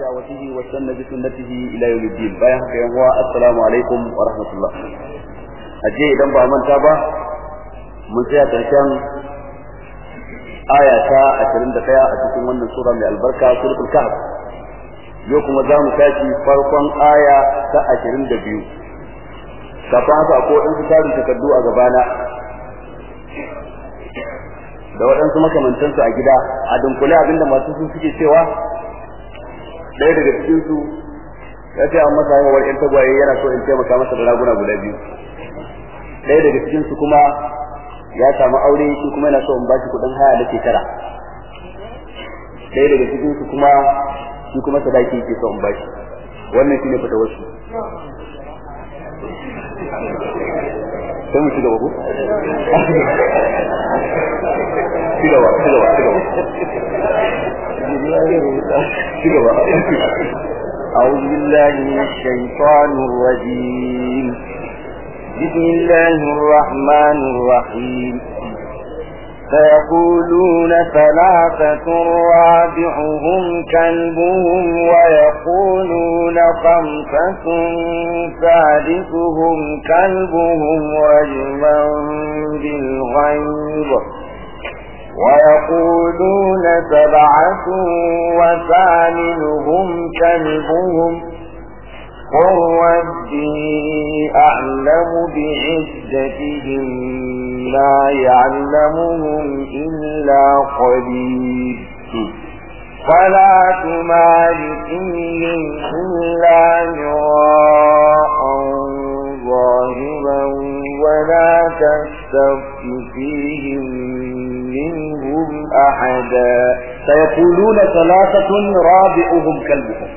بدعوته واستنى بسنته الى يوم الدين بايا haka yan uwa assalamu alaikum wa rahmatullah aje idan ba manta ba mun tsaya karshen aya ta 21 a cikin wannan sura mai albarka suratul kahf yau kuma za mu tashi farkon aya ta 22 kafin haka akwai waɗansu tarin takardu a gabana da waɗansu makamantansu a gida a dunkule abinda masu su suke cewa ɗaya daga cikin su ya ce an masa haihuwar ƴan tagwaye yana so in taimaka masa da raguna guda biyu. Ɗaya daga cikin su kuma ya samu aure shi kuma yana so in bashi kuɗin haya da shekara. Ɗaya daga cikin su kuma shi kuma sadaki yake so in bashi wannan shine fita wasu sai mu ci gaba ko? Ci gaba ci gaba ci أعوذ بالله من الشيطان الرجيم. بسم الله الرحمن الرحيم. فيقولون ثلاثة رابعهم كلبهم ويقولون خمسة سادسهم كلبهم رجما بالغيب. ويقولون سبعة وثامنهم كلبهم. قل ربي أعلم بعزتهم ما يعلمهم إلا قليل. فلا تمار فيهم إلا مراء ظاهرا ولا تستفت فيهم منهم أحدا سيقولون ثلاثة رابعهم كلبهم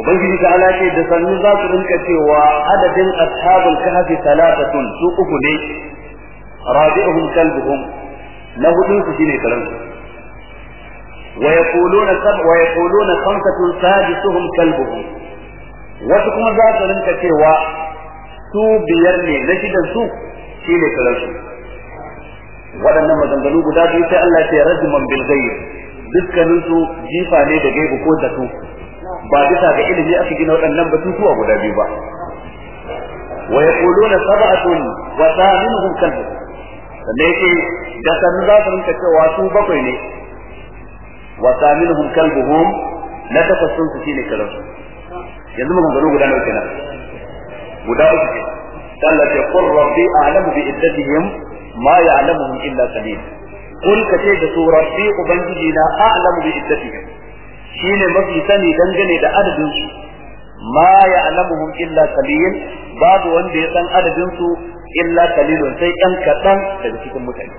ubangiji ta ala ce da sannu za su rinka cewa adadin ashabul kahfi talatatun su uku ne rabi'uhum kalbuhum na hudun su shine karan wa yaquluna sab wa yaquluna khamsatun sadisuhum kalbuhum wasu kuma za su rinka cewa su biyar ne na shidan su shine karan su waɗannan maganganu guda biyu sai Allah ya rajman bil ghaib. Dukkanin su jifa ne da gaibu ko zato. Ba bisa ga ilimi aka gina waɗannan batutuwa guda biyu ba. Wa yaquluna sab'atun wa thaminuhum kalbu. Sannan yake da sanu za su rinka cewa su bakwai ne. Wa thaminuhum kalbuhum na takwasun su shine karansu yanzu mun gano guda nawa kenan? Guda uku ce Allah ya qur rabbi a'lamu bi iddatihim ma ya'lamuhum illa qalil. Qul kace da su rabbi ubangiji na a'lamu bi iddatihim. Shine mafi sani dangane da adadin su ma ya'lamuhum illa qalil babu wanda ya san adadin su illa qalilun sai ɗan kaɗan daga cikin mutane.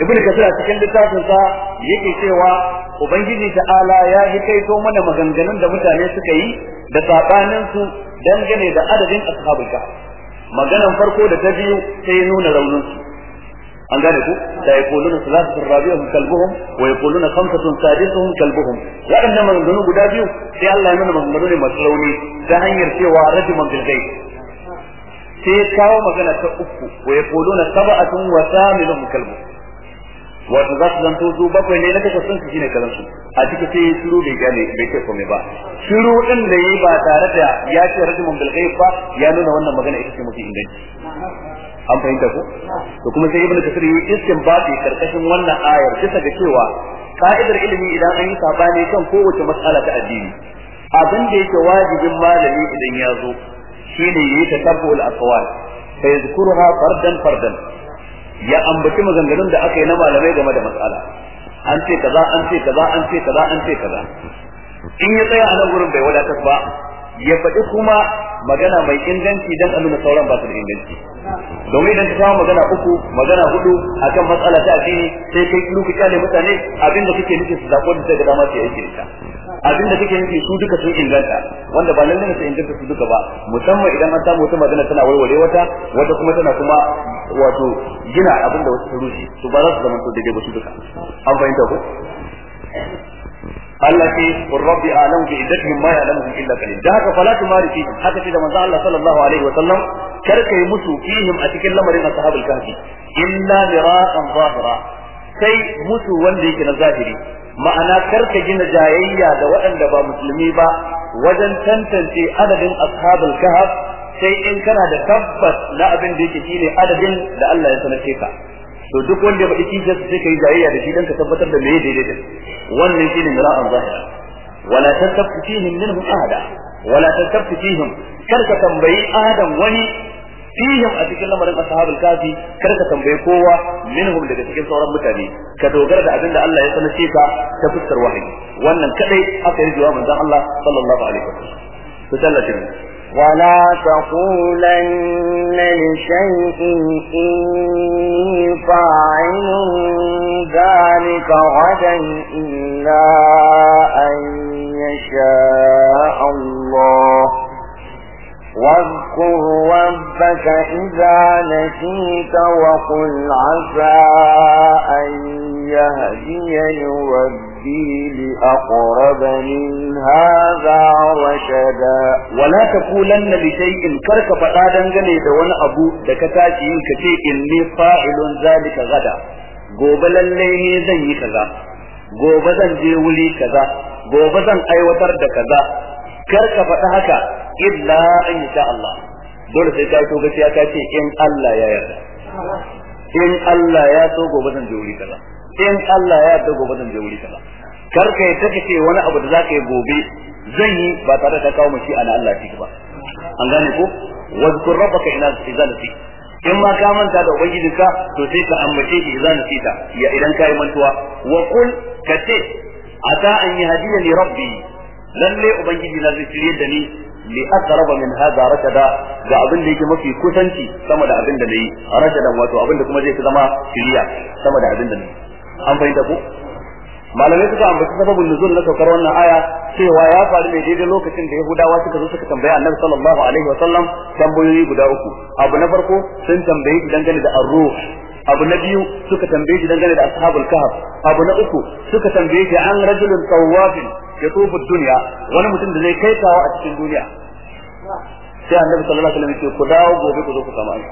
Ibn kasir a cikin littafin sa yake cewa ubangiji ta'ala ya yi kaito mana maganganun da mutane suka yi da sabanin su dangane da adadin ashabul kahf maganan farko da ta biyu sai nuna raunin su. An gane ku? Da yaquluna salatun rabi'uhum kalbuhum wa yaquluna khamsatun sadisuhum kalbuhum. Waɗannan maganganu guda biyu sai Allah ya nuna maganganu ne masu rauni ta hanyar cewa rajuman bil ghaib. Sai kawo magana ta uku wa yaquluna sab'atun wa thaminuhum kalbuhum. Wato za su zanto su bakwai ne na kasa sun su shine kalan su. A cikin sai shiru bai gane bai ce komai ba. Shiru din da yi ba tare da ya ce rajuman bil ghaib ba ya nuna wannan magana ita ce mafi inganci. An fahimta ko? To kuma sai ibnu kasir yi istinbati ƙarƙashin wannan ayar bisa ga cewa ka'idar ilimi idan an yi saɓani kan kowace mas'ala ta addini abin da yake wajibin malami idan ya zo shine yi tatabbul aqwal fa yadhkuruha fardan fardan. Ya ambaci maganganun da aka yi na malamai game da mas'ala an ce kaza an ce kaza an ce kaza an ce kaza. In ya tsaya a nan gurin bai wadatar ba ya faɗi kuma magana mai inganci dan a nuna sauran ba su da inganci. Domin idan ka kawo magana uku magana huɗu akan matsala ta addini sai kai ka ƙyale mutane abin da kake nufi su zako da ga dama su yi aiki da abin da kake nufi su duka sun inganta wanda ba lalle su inganta su duka ba. Musamman idan an samu wata magana tana warware wata wata kuma tana kuma wato gina abin da wasu su rushe su ba za su zama to daidai ba su duka. An fahimta ko? Rabbi a'lamu bi iddatihim ma ya'lamuhum illa qalil. Da haka fala tumari fi haka ce da manzo Allah sallallahu alaihi wa sallam kar kai musu fihim a cikin lamarin ashabul kahfi illa mira'an zahira. Sai musu wanda yake na zahiri. Ma'ana kar ka gina jayayya da waɗanda ba musulmi ba wajen tantance adadin ashabul kahf sai in kana da tabbas na abin da yake shine adadin da Allah ya sanace ka. To duk wanda ba iki sai sai kai jayayya da shi dan ka tabbatar da me daidai da wannan shine mira'an zahira. Wala tasaffu fihim minhum ahada. Wala tasaffu fihim. Karka tambayi ahadan wani fihim a cikin lamarin ashabul kafi kar ka tambaye kowa minhum daga cikin sauran mutane ka dogara da abin da Allah ya sanace ka ta fuskar wahayi wannan kadai aka yi jawaban manzon Allah sallallahu alaihi wasallam to tallatin ولا تقولن لشيء إني فاعل ذلك غدا إلا أن يشاء الله واذكر ربك إذا نسيت وقل عسى أن يهديني ربي لأقرب من هذا رشدا. ولا تقولن لشيء كرك فقادا جني دون أبو دكتاتي كتي إني فاعل ذلك غدا. gobe lallai ne zan yi kaza gobe zan je wuri kaza gobe haka illa an sha Allah. Dole sai ka so gaskiya ka ce in Allah ya yarda. In Allah ya so gobe zan je wuri kaza. In Allah ya yarda gobe zan je wuri kaza. Kar ka yi take ce wani abu da zaka yi gobe zan yi ba tare da kawo mace ana Allah ciki ba. An gane ko? Wazkur rabbaka ina idza nasi in ma ka manta da ubangijinka to sai ka ambace shi idza nasita ya idan kai mantuwa. Wa qul kace ata an yahdiyani rabbi. Lalle ubangiji na zai shirye da ni li aqraba min hadha rashada ga abin da yake mafi kusanci sama da abin da na yi rashadan wato abin da kuma zai fi zama shiriya sama da abin da na yi. An fahimta ko? Malamai suka ambaci sababin nuzul na saukar wannan aya cewa ya faru ne daidai lokacin da Yahudawa suka zo suka tambaya Annabi sallallahu alaihi wa sallam tambayoyi guda uku. Abu na farko sun tambaye shi dangane da ar-ruh. Abu na biyu suka tambaye shi dangane da ashabul kahf. Abu na uku suka tambaye shi an rajulun tawwafin yatufu dunya wani mutum da zai kai kawo a cikin duniya. Sai Annabi sallallahu alaihi wa sallam ya ce ku dawo gobe ku zo ku ansa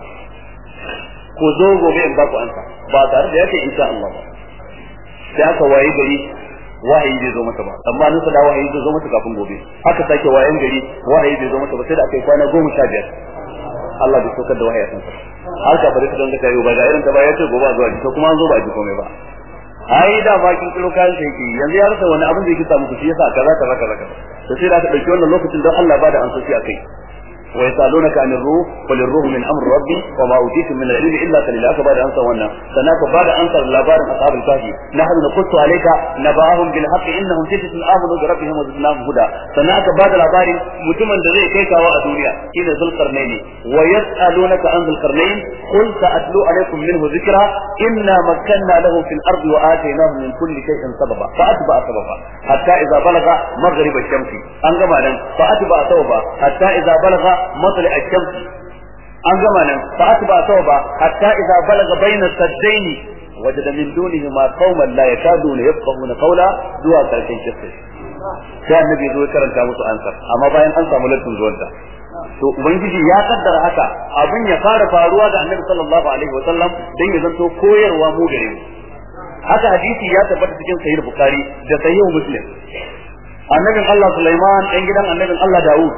ku zo gobe in ba ku ansa ba tare da yake insha Allah. Ba sai aka waye gari wahayi bai zo mata ba. Amma nan da wahayi zai zo mata kafin gobe. Aka sake wayan gari wahayi bai zo mata ba sai da aka kwana goma sha biyar. Allah bai saukar da wahayi a kansa har ka bari ka don ka tayo ba ga irin ta ba ya ce gobe zuwa to kuma an zo ba ji komai ba. Ai da ba kin kiro kayan sai ki yanzu ya rasa wani abin da yake samu ku shi yasa kaza kaza kaza to sai da aka ɗauki wannan lokacin don Allah ba da ansoci akai wa yasalunaka anir ruh qul ar-ruh min amri rabbi wa ma utitu min al-ilm illa qalila aka ba da ansa wannan. Sannan ka ba da ansar labarin ashabul kahfi nahnu naqussu alayka nabahum bil haqqi innahum fitnatun amanu bi rabbihim wa zidnahum huda. Sannan aka ba da labarin mutumin da zai kai kawo a duniya shine zulqarnaini wa yasalunaka an zulqarnain qul sa'atlu alaykum minhu dhikra inna makkanna lahu fil ardi wa atainahu min kulli shay'in sababa. Fa balaga tawba hatta idza balaga bayna saddain wajada min dunihima qauman la yakaduna yafqahuna qawla zuwa ƙarshen kissa sai annabi zo karanta musu ansar amma an to ubangiji ya kaddara haka abin ya fara faruwa da annabi sallallahu alaihi wa sallam dan ya zanto koyarwa mu gare mu. Haka hadisi ya tabbata cikin sahih bukhari da sahih muslim. Annabin Allah Sulaiman dan gidan annabin Allah Dawud.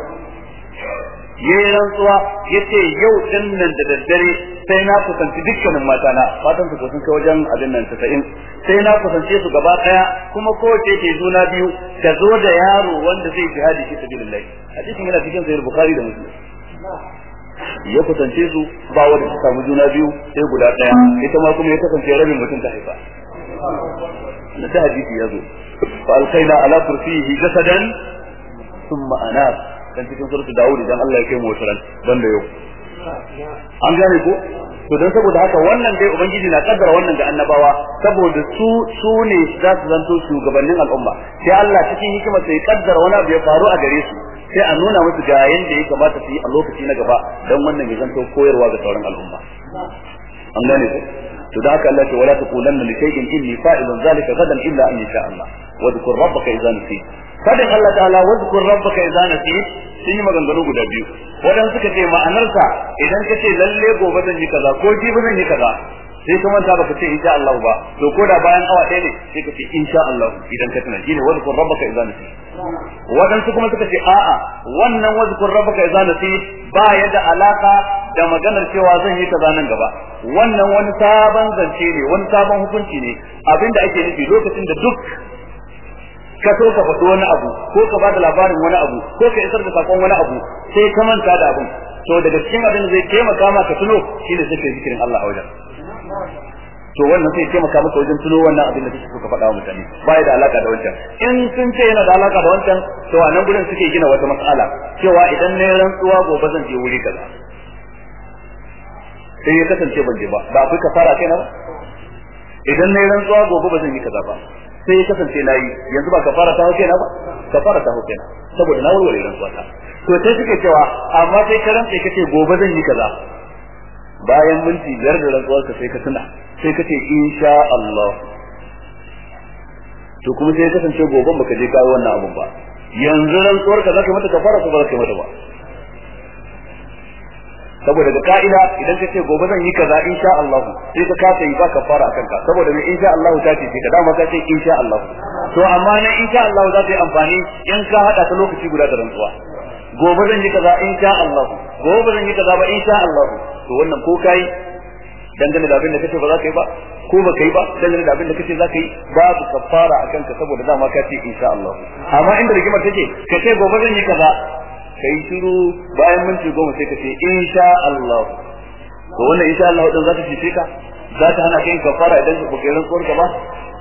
Yayi rantsuwa ya ce yau ɗin nan da daddare sai na kusanci dukkanin mata na fatan su sun kai wajen abin nan 90 sai na kusance su gaba ɗaya kuma kowace ke juna biyu ta zo da yaro wanda zai jihadi fi sabilillah. Hadisin yana cikin sahih bukhari da muslim. Ya kusance su ba wanda ta samu juna biyu sai guda ɗaya ita ma kuma ya kasance rabin mutum ta haifa. Na da hadisi ya zo. Fa alqaina ala kursiyihi jasadan thumma anab. Kan cikin suratul daud idan Allah ya kai mu wataran banda yau. An gane ko? To dan saboda haka wannan dai ubangiji na kaddara wannan ga annabawa saboda su su ne za su zanto shugabannin al'umma. Sai Allah cikin hikima sai kaddara wani abu ya faru a gare su. Sai a nuna musu ga yanda ya kamata su yi a lokaci na gaba dan wannan ya zanto koyarwa ga sauran al'umma. An gane ko? To da haka Allah ce wala taqulanna li shay'in inni fa'ilun zalika gadan illa an yasha Allah. Wa dhkur rabbaka idza nasit faɗin Allah ta'ala wa dhkur rabbaka idza nasit sun yi maganganu guda biyu. Wadan suka ce ma'anarsa idan ka ce lalle gobe zan yi kaza ko jibi zan yi kaza. Sai ka manta baka ce insha Allah ba to ko da bayan awa ɗaya ne sai ka ce insha Allah idan ka tuna. Shine wazkur rabbaka idza nasi wadansu kuma suka ce a'a wannan wazkur rabbaka idza nasi ba ya da alaka da maganar cewa zan yi kaza nan gaba. Wannan wani sabon zance ne wani sabon hukunci ne. Abinda ake nufi lokacin da duk ka so ka faɗi wani abu ko ka ba da labarin wani abu ko ka isar da saƙon wani abu sai ka manta da abin. To daga cikin abin zai taimaka maka tuno shine sai zikirin Allah a wajen. To wannan sai taimaka maka wajen tuno wannan abin da kake so ka faɗa wa mutane. Bai da alaka da wancan. In sun ce yana da alaka da wancan to a nan gurin suke gina wata mas'ala cewa idan ne rantsuwa gobe zan je wuri kaza. Sai ya kasance ban je ba. Ba akwai kafara kai na ba? Idan ne rantsuwa gobe ba zan yi kaza ba. Sai ya kasance na yi yanzu ba kafara ta hauke na ba? Kafara ta hauke na saboda na warware rantsuwa ta to sai suke cewa amma sai ka rantsa kace gobe zan yi kaza. Bayan minti biyar da rantsuwar ka sai ka tuna sai ka ce insha Allah. To kuma sai ya kasance goben baka je kawo wannan abun ba. Yanzu rantsuwar ka zaka mata kafara ko ba zaka mata ba? Saboda da ka'ida idan ka ce gobe zan yi kaza insha Allah sai ka kasa yi ba ka fara akan ka saboda mai insha Allah ta ce ka dama ka ce insha Allah. To amma na insha Allah za ta yi amfani in ka hada ta lokaci guda da rantsuwa. Gobe zan yi kaza insha Allah. Gobe zan yi kaza ba insha Allah. To wannan ko kai dangane da abin da kace ba za ka yi ba ko ba ka yi ba dangane da abin da kace za ka yi babu kafara akan ka saboda dama ka ce insha Allah. Amma inda rigimar take ka ce gobe zan yi kaza kai shiru bayan minti goma sai ka ce insha Allah. To wannan insha Allah din za ta fice ka? Za ta hana kai kafara idan ka buƙe rantsuwar ka ba?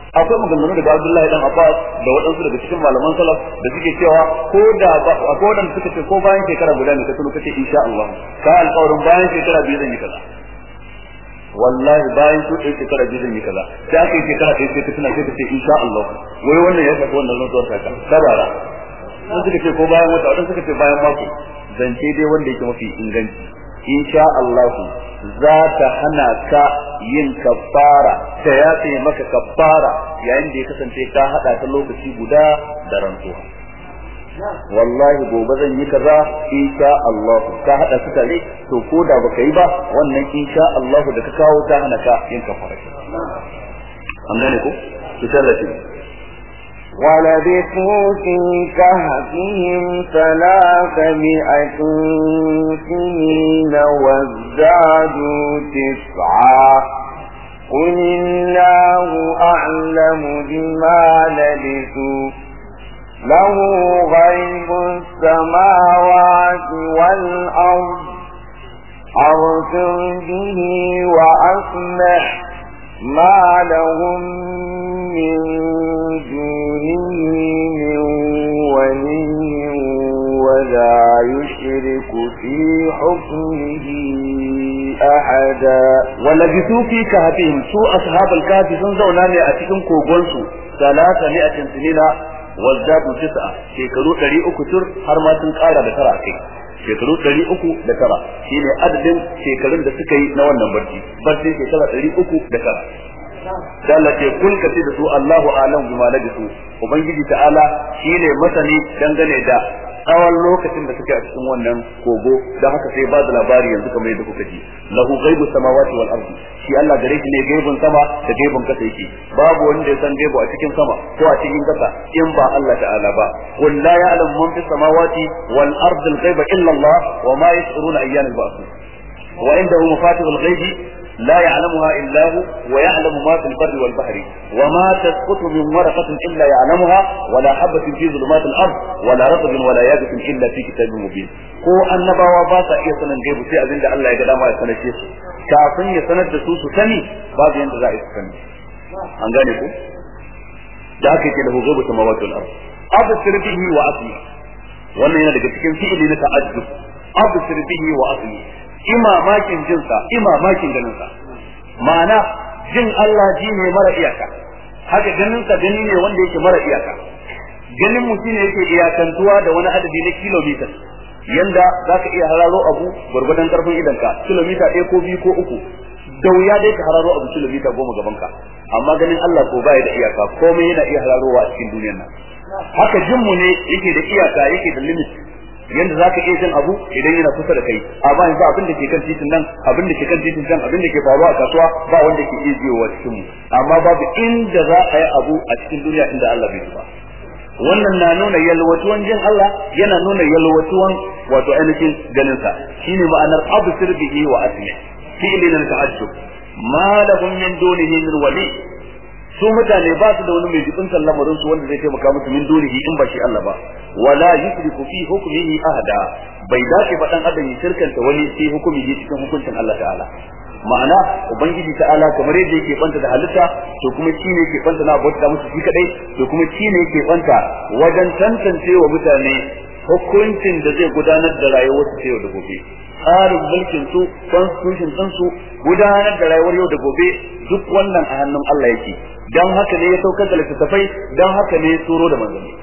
Akwai maganganu daga Abdullahi dan Abbas da waɗansu daga cikin malaman salaf da suke cewa ko da akwai wadanda suka ce ko bayan shekara guda ne ka tuno kace insha Allah ka alƙawarin bayan shekara biyu zan yi kaza. Wallahi bayan su ɗaya shekara biyu zan yi kaza. Sai aka yi shekara ɗaya sai ka tuna sai ka ce insha Allah. Wai wannan ya shafi wannan rantsuwar ta ka. Sabara. Sun suka ce ko bayan wata wadanda suka ce bayan mako. Zance dai wanda yake mafi inganci. Insha Allah za ta hana ka yin kafara ta yafe maka kafara yayin da ya kasance ka hada ta lokaci guda da rantsuwa. Wallahi gobe zan yi kaza insha Allah. Ka hada su tare to ko da baka yi ba wannan insha Allah da ka kawo ta hana ka yin kafara an gane ko? To tallafi. ولبثوا في كهفهم ثلاثمائة سنين وازدادوا تسعا. قل الله أعلم بما لبثوا. له غيب السماوات والأرض. أرسل به وأسمح ما لهم من دونه من ولي ولا يشرك في حكمه أحدا ولبثوا في كهفهم سوء أصحاب الكهف سنزونا لأتكم كوغونسو ثلاثمائة سنين وازدادوا تسعة شيكروا تري أكتر هرما تنقارا بترى كي shekaru ɗari uku da tara. Shine adadin shekarun da suka yi na wannan barci. Barci shekara ɗari uku da tara. Da Allah ce kun ce da su Allahu alam bima labisu. Ubangiji ta'ala shine masani dangane da tsawon lokacin da suke a cikin wannan kogo don haka sai ba da labari yanzu kamar yadda kuka ji. Lahu ghaibu samawati wal ardi. Shi Allah gare shi ne gaibun sama da gaibun kasa yake. Babu wanda ya san gaibu a cikin sama ko a cikin kasa in ba Allah ta'ala ba. Qul la ya'lamu man fis samawati wal ardi al ghaiba illa Allah wa ma yash'uruna ayyana al ba'th. Wa indahu mafatihul ghaibi لا يعلمها إلا هو ويعلم ما في البر والبحر وما تسقط من ورقة إلا يعلمها ولا حبة في ظلمات الأرض ولا رطب ولا يابس إلا في كتاب مبين ko annabawa ba sa iya sanin gaibu sai abinda Allah ya ga dama ya sanar su kafin ya sanar da su su sani babu yanda za a yi su sani an gane ku da haka yake da hukumu samawati wal ard absir bihi wa asmi wannan yana daga cikin fi'ili na ta'ajjub absir bihi wa asmi imamakin jinsa imamakin ganinsa. Ma'ana jin Allah ji ne mara iyaka. Haka ganinsa gani ne wanda yake mara iyaka. Ganin mutum ne yake iyakantuwa da wani adadi na kilomita yanda za ka iya hararo abu gwargwadon ƙarfin idanka kilomita ɗaya ko biyu ko uku. Da wuya dai ka hararo abu kilomita goma gaban ka amma ganin Allah ko baya da iyaka komai yana iya hararowa a cikin duniyar nan. Haka jinmu ne yake da iyaka yake da limit. Yanda zaka iya jin abu idan yana kusa da kai. Amma yanzu abin da ke kan titin nan abin da ke kan titin can abin da ke faruwa a kasuwa ba wanda ke iya jiyowa cikin mu. Amma babu inda za a yi abu a cikin duniya inda Allah bai ba. Wannan na nuna yalwatuwan jin Allah yana nuna yalwatuwan wato ainihin ganin sa shine ma'anar absir bihi wa asmi. Fi'lin ta'ajjub ma lahum min dunihi min wali. Su mutane ba su da wani mai jibin lamarin su wanda zai taimaka musu min dunihi in ba shi Allah ba. Wala yusrifu fi hukmihi ahada bai dace ba dan adam ya shirkanta wani sai hukumihi cikin hukuncin Allah ta'ala. Ma'ana ubangiji ta'ala kamar yadda yake banta da halitta to kuma shi ne yake banta na bauta musu shi kadai to kuma shi ne yake banta wajen tantance wa mutane hukuncin da zai gudanar da rayuwar su yau da gobe. Tsarin mulkin su constitution din su gudanar da rayuwar yau da gobe duk wannan a hannun Allah yake. Dan haka ne ya saukar da littattafai dan haka ne ya turo da manzanni.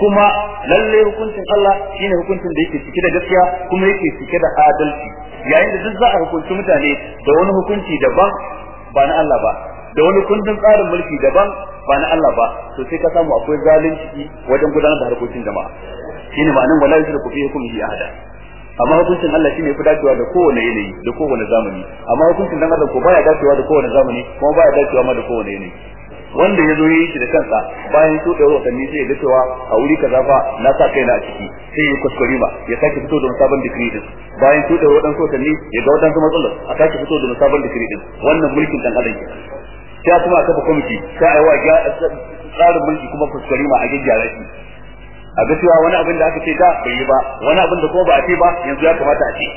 Kuma lalle hukuncin Allah shine hukuncin da yake cike da gaskiya kuma yake cike da adalci. Yayin da duk za a hukunci mutane da wani hukunci daban ba na Allah ba. Da wani kundin tsarin mulki daban ba na Allah ba. To sai ka samu akwai zalunci wajen gudanar da harkokin jama'a. Shine ma'anar wala yusrifu fi hukmihi ahada. Amma hukuncin Allah shine fi dacewa da kowane yanayi da kowane zamani. Amma hukuncin dan Allah ko baya dacewa da kowane zamani kuma baya dacewa ma da kowane yanayi. Wanda ya zo yi shi da kansa bayan da watanni sai ya ga cewa a wuri kaza fa na sa kaina a ciki sai ya kuskure ba ya sake fito da sabon decree din. Bayan su da wadansu watanni ya ga wadansu matsalar a sake fito da sabon decree din. Wannan mulkin dan adam sai kuma aka ba kwamiti sai a yi wa tsarin mulki kuma kuskure ma a gyara shi. A ga cewa wani abin da aka ce da bai yi ba wani abin da kuma ba a ce ba yanzu ya kamata a ce.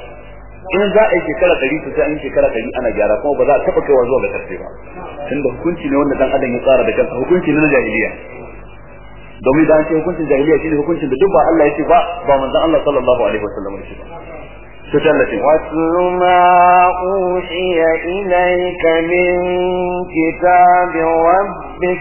in za a yi shekara ɗari to sai an yi shekara ɗari ana gyara kuma ba za a taɓa kaiwa zuwa ga ƙarshe ba tunda hukunci ne wanda dan adam ya tsara da kansa hukunci ne na jahiliya domin da an ce hukuncin jahiliya shine hukuncin da duk ba Allah ya ce ba ba manzon Allah sallallahu alaihi wasallam ya ce ba واتل ما أوحي إليك من كتاب ربك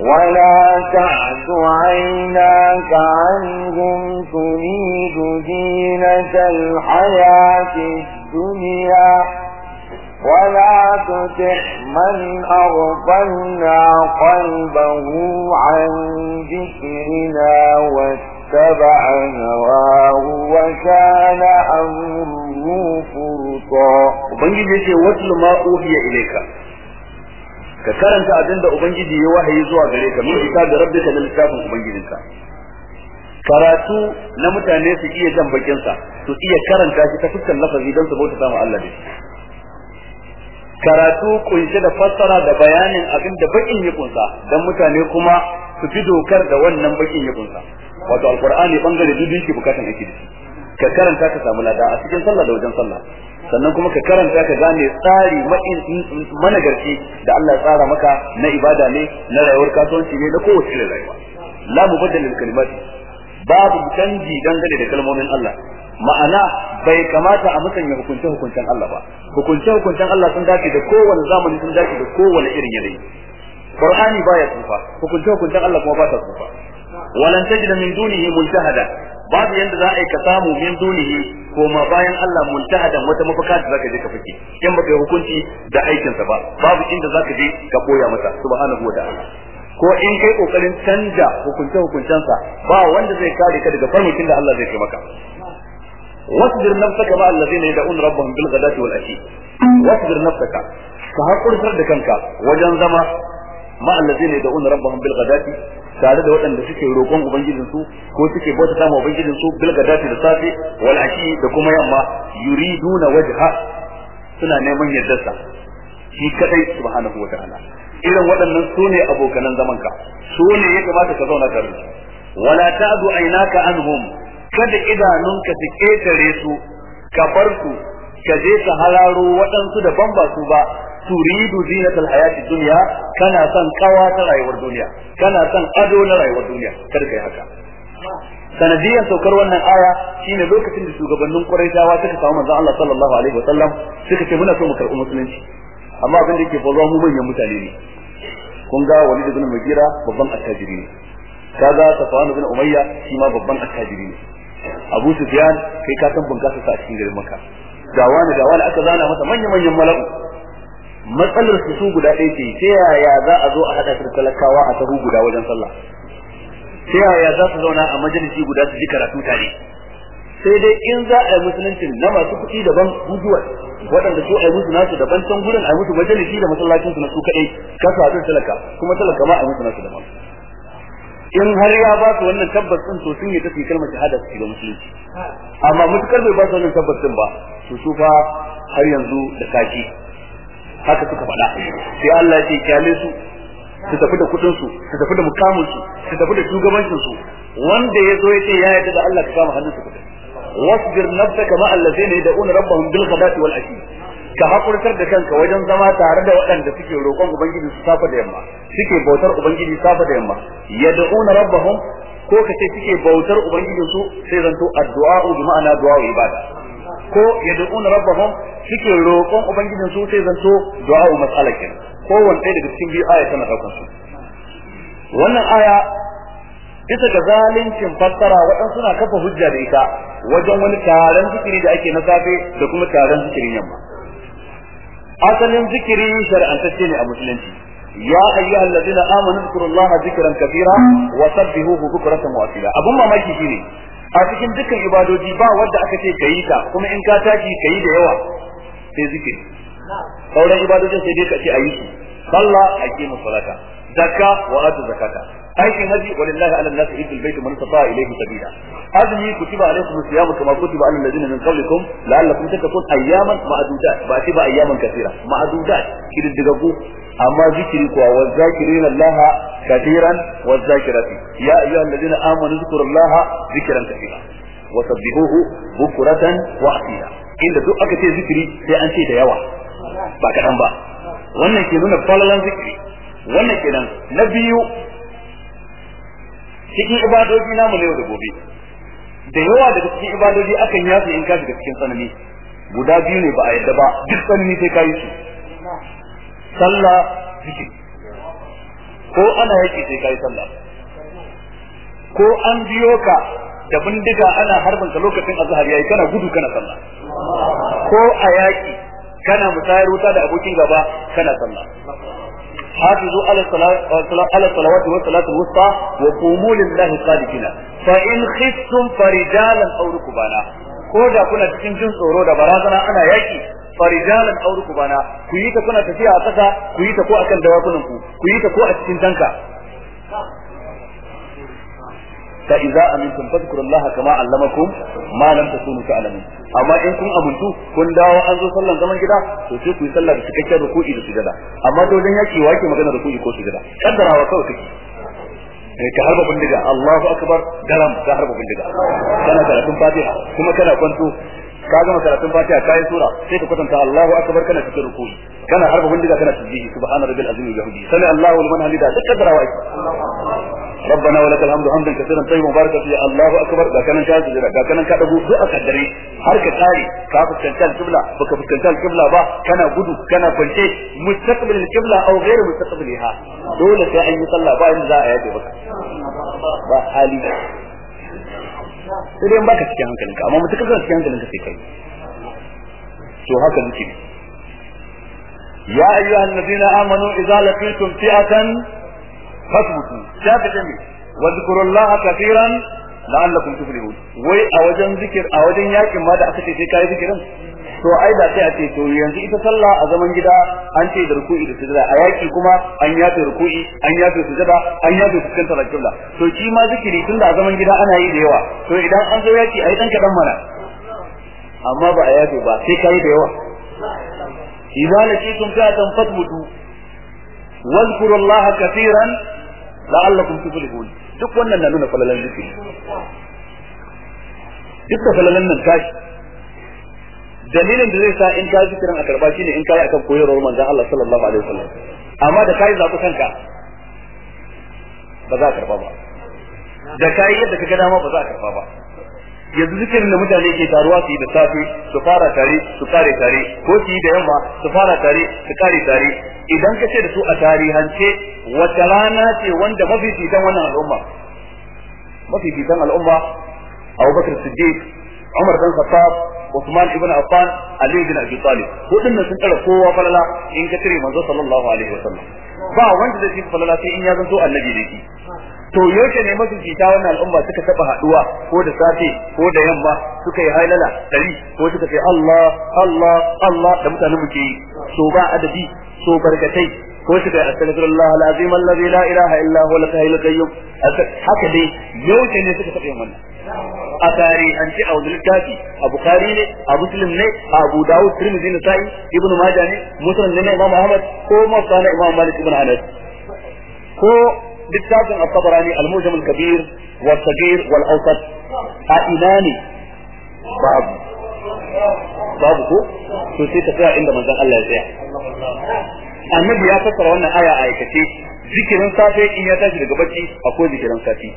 ولا تعد عيناك عنهم تريد زينة الحياة الدنيا ولا تطع من أغفلنا قلبه عن ذكرنا واتبع هواه وكان أمره فرطا ubangiji yace watlu ma uhiya ilayka ka karanta abin da ubangiji ya wahayi zuwa gare ka min kitab da rabbika da littafin ubangijinka. Karatu na mutane su iya jan bakin sa su iya karanta shi ta fuskar lafazi don su bauta samu Allah da karatu kunshe da fassara da bayanin abin da bakin ya kunsa dan mutane kuma su fi dokar da wannan bakin ya kunsa. Wato alqur'ani ɓangare dudu yake bukatan ake da shi. Ka karanta ka samu lada a cikin sallah da wajen sallah. Sannan kuma ka karanta ka gane tsari managarci da Allah ya tsara maka na ibada ne na rayuwar kasuwanci ne na kowace rayuwa. La mubaddal lil kalimati. Babu canji dangane da kalmomin Allah. Ma'ana bai kamata a musanya hukunce hukuncen Allah ba. Hukunce hukuncen Allah sun dace da kowane zamani sun dace da kowane irin yanayi. Qur'ani baya tsufa. Hukunce hukuncen Allah kuma ba ta tsufa. Walan tajid min dunihi multahada babu yanda za a yi ka samu min dunihi koma bayan Allah multahadan wata mafaka da zaka je ka fike in baka yi hukunci da aikinsa ba. Babu inda zaka je ka koya masa subhanahu ko in kai ƙoƙarin canja hukunce hukuncensa ba wanda zai kare ka daga farmakin da Allah zai kai maka. Ma allazina yad'un rabbahum bil ghadati wal ashi. Wasbir nafsaka ka hakurtar da kanka wajen zama ma allazina yad'un rabbahum bil ghadati tare da waɗanda suke roƙon ubangijin su ko suke bauta sama ubangijin su bil ghadati da safi wal ashi da kuma yamma yuriduna wajha suna neman yardarsa shi kadai subhanahu wa ta'ala irin waɗannan su ne abokanan zaman ka su ne ya kamata ka zauna tare da wala ta'du aynaka anhum kada idanunka su ƙetare su ka bar su ka je ka hararo waɗansu daban ba su ba turidu zinatal hayati dunya kana son kawa ta rayuwar duniya kana son ado na rayuwar duniya kada kai haka. Sanadiyan saukar wannan aya shine lokacin da shugabannin Quraishawa suka samu manzon Allah sallallahu alaihi wasallam suka ce muna so mu karɓi musulunci. Amma abin da yake faruwa mu manyan mutane ne. Kun ga Walid ibn Mughira babban attajiri ne. Kaga Safwan ibn Umayya shi ma babban attajiri ne. Abu Sufyan kai ka san bunkasa sa a cikin garin Makka. Ga wani ga wani aka zana masa manyan manyan mala'u. Matsalar su su guda ɗaya ce. Ta yaya za a zo a haɗa su talakawa a tahu guda wajen sallah? Ta yaya za su zauna a majalisi guda su ji karatu tare? Sai dai in za a yi musuluncin na masu kuɗi daban guduwa waɗanda su a yi musu nasu daban can gurin a yi musu majalisi da masallacin su na su kaɗai ka su talaka kuma talaka ma a yi musu nasu daban. In har ya ba su wannan tabbas din to sun yi tafi kalmar shahada su ga musulunci. Amma mutukar bai ba su wannan tabbas din ba to su fa har yanzu da kaki haka suka faɗa. Sai Allah ya ƙyale su su tafi da kuɗin su su tafi da mukamin su su tafi da shugabancin su wanda ya zo ya ce ya yarda da Allah ka kama hannun su kuɗin wasbir nafsaka ma allazina yad'una rabbahum bil ghadati wal ashi. Ka hakurtar da kanka wajen zama tare da waɗanda suke roƙon ubangiji su safa da yamma suke bautar ubangiji safa da yamma. Yad'una rabbahum ko ka ce suke bautar ubangijin su sai zanto addu'a bi ma'ana du'a ibada. Ko yad'una rabbahum suke roƙon ubangijin su sai zanto du'a mas'alakin ko wanda daga cikin biyu aya tana ɗaukar su. Wannan aya bisa ga zalincin fassara waɗansu suna kafa hujja da ita wajen wani taron zikiri da ake na safe da kuma taron zikirin yamma. Asalin zikiri shar'antacce ne a musulunci. Ya ayyuhal ladina amanu zkurullaha zikran kathira wa sabbihuhu bukratan wa asila. Abun mamaki shine a cikin dukkan ibadoji ba wanda aka ce kayi ta kuma in ka tashi kayi da yawa sai zikiri sauran ibadojin sai dai ka ce ayi su. Sallah aqimu salata. Zakka wa atu zakata. Aikin haji walillahi ala an-nas hajjul bayt man istata'a ilayhi sabila. Azmi kutiba alaykum as-siyam kama kutiba ala alladhina min qablikum la'allakum tattaqun ayyaman ma'dudat. Ba ba ayyaman kathira ma'dudat kididdigagu amma zikiri kuwa wa zakirina Allah kathiran wa zakirati. Ya ayyuha alladhina amanu zkurullaha zikran kathira. Wa sabbihuhu bukratan wa asila. Inda duk aka ce zikiri sai an ce da yawa. Ba kadan ba. Wannan ke nuna falalan zikiri. Wannan kenan na biyu cikin ibadoji namu ne da gobe. Da yawa daga cikin ibadoji akan yafi in ka shiga cikin tsanani. Guda biyu ne ba a yadda ba. Duk tsanani sai ka yi su sallah zikiri. Ko ana yaki sai ka yi sallah. Ko an biyo ka da bindiga ana harbin ka lokacin azhar yayi kana gudu kana sallah. ko a yaki kana musayar wuta da abokin gaba kana sallah حافظوا على الصلاة على الصلوات والصلاة الوسطى وقوموا لله قانتين فإن خفتم فرجالا أو ركبانا كودا كنا cikin jin tsoro da barazana ana yaki farijalan aw rukbana ku yi ta kuna tafiya a ƙasa ku yi ta ko akan dawakunan ku ku yi ta ko a cikin tanka fa idza amintum fadhkurullaha kama allamakum ma lam takunu ta'lamun. Amma in kun amuntu kun dawo an zo sallan zaman gida to sai ku yi sallah da cikakken ruku'i da sujada. Amma to dan yaki wake magana ruku'i ko sujada? Kaddarawa kawai kake. Eh ka harba bindiga. Allahu akbar daram ka harba bindiga. Kana karatun Fatiha kuma kana kwanto. ka gama karatun Fatiha kai sura sai ka kwatanta Allahu akbar kana cikin ruku'i kana harba bindiga kana tasbihi subhana rabbil azim wa bihamdihi sami Allahu liman hamida da kaddarawa ربنا ولك الحمد حمدا كثيرا طيبا مباركا فيه الله اكبر da kanan ka sujada da kanan ka dago duk aka dare har ka kare ka fuskanta al-qibla baka fuskanta al-qibla ba kana gudu kana kwance mustaqbil al-qibla aw ghayr mustaqbiliha dole sai an yi sallah ba inda za a yaje baka ba hali sai dai baka cikin hankalinka amma mutukar kan cikin hankalinka sai kai to haka muke ya ayyuhan ladina amanu idza laqitum fi'atan fasbutu ta ka ce wa zkurullaha kafiran la'allakum tuflihun. Wai a wajen zikir a wajen yaƙin ma da aka ce sai kai zikirin? to ai da sai a ce to yanzu ita sallah a zaman gida an ce da ruku'i da sujada a yaki kuma an yafe ruku'i an yafe sujada an yafe fuskantar alƙibla. To shi ma zikiri tun da a zaman gida ana yi da yawa. To idan an zo yaki ai dan kadan mana. Amma ba a yafe ba sai kai da yawa. Idza laqitum fa'atan fatbutu wadhkurullaha katiran la'allakum tuflihun. Duk wannan na nuna falalan zikiri. Duk da falalan nan tashi. Dalilin da zai sa in ka zikirin a karɓa shine in kai akan koyarwar manzon Allah sallallahu alaihi wasallam. Amma da kai zaku kanka ba za ka karɓa ba. Da kai yadda kaga dama ba za a karɓa ba. Yanzu zikirin da mutane ke taruwa su yi da safe su fara tare su kare tare ko su yi da yamma su fara tare su kare tare. Idan ka ce da su a tarihance wata rana ce wanda mafificin wannan al'umma? Mafificin al'umma Abubakar Siddiq Umar dan Khattab Uthman ibn Affan Ali ibn Abi Talib. Hudun sun tsara kowa falala in ka tire manzo sallallahu alaihi wasallam. Ba wanda zai fi falala sai in ya zanto annabi ne ki to yaushe ne masu jita wannan al'umma suka taba haɗuwa ko da safe ko da yamma suka yi hailala dari ko suka ce Allah Allah Allah da mutanen muke yi. So ba adadi so barkatai. Ko suka yi astaghfirullah alazim qayyum. Haka dai yaushe ne suka yin wannan? A tarihanci a wani littafi a bukari ne a muslim ne a abu dawud tirmidhi ne sa'i ibn majah ne muslim ne imam ahmad ko masa na imam malik ibn anas. Ko littafin at-tabarani al-mujam al-kabir wa sagir wal awsat a ina ne? Babu. Babu ko? To sai ka tsaya inda manzon Allah ya tsaya. Annabi ya fassara wannan aya a aikace. Zikirin safe in ya tashi daga bacci akwai zikirin safi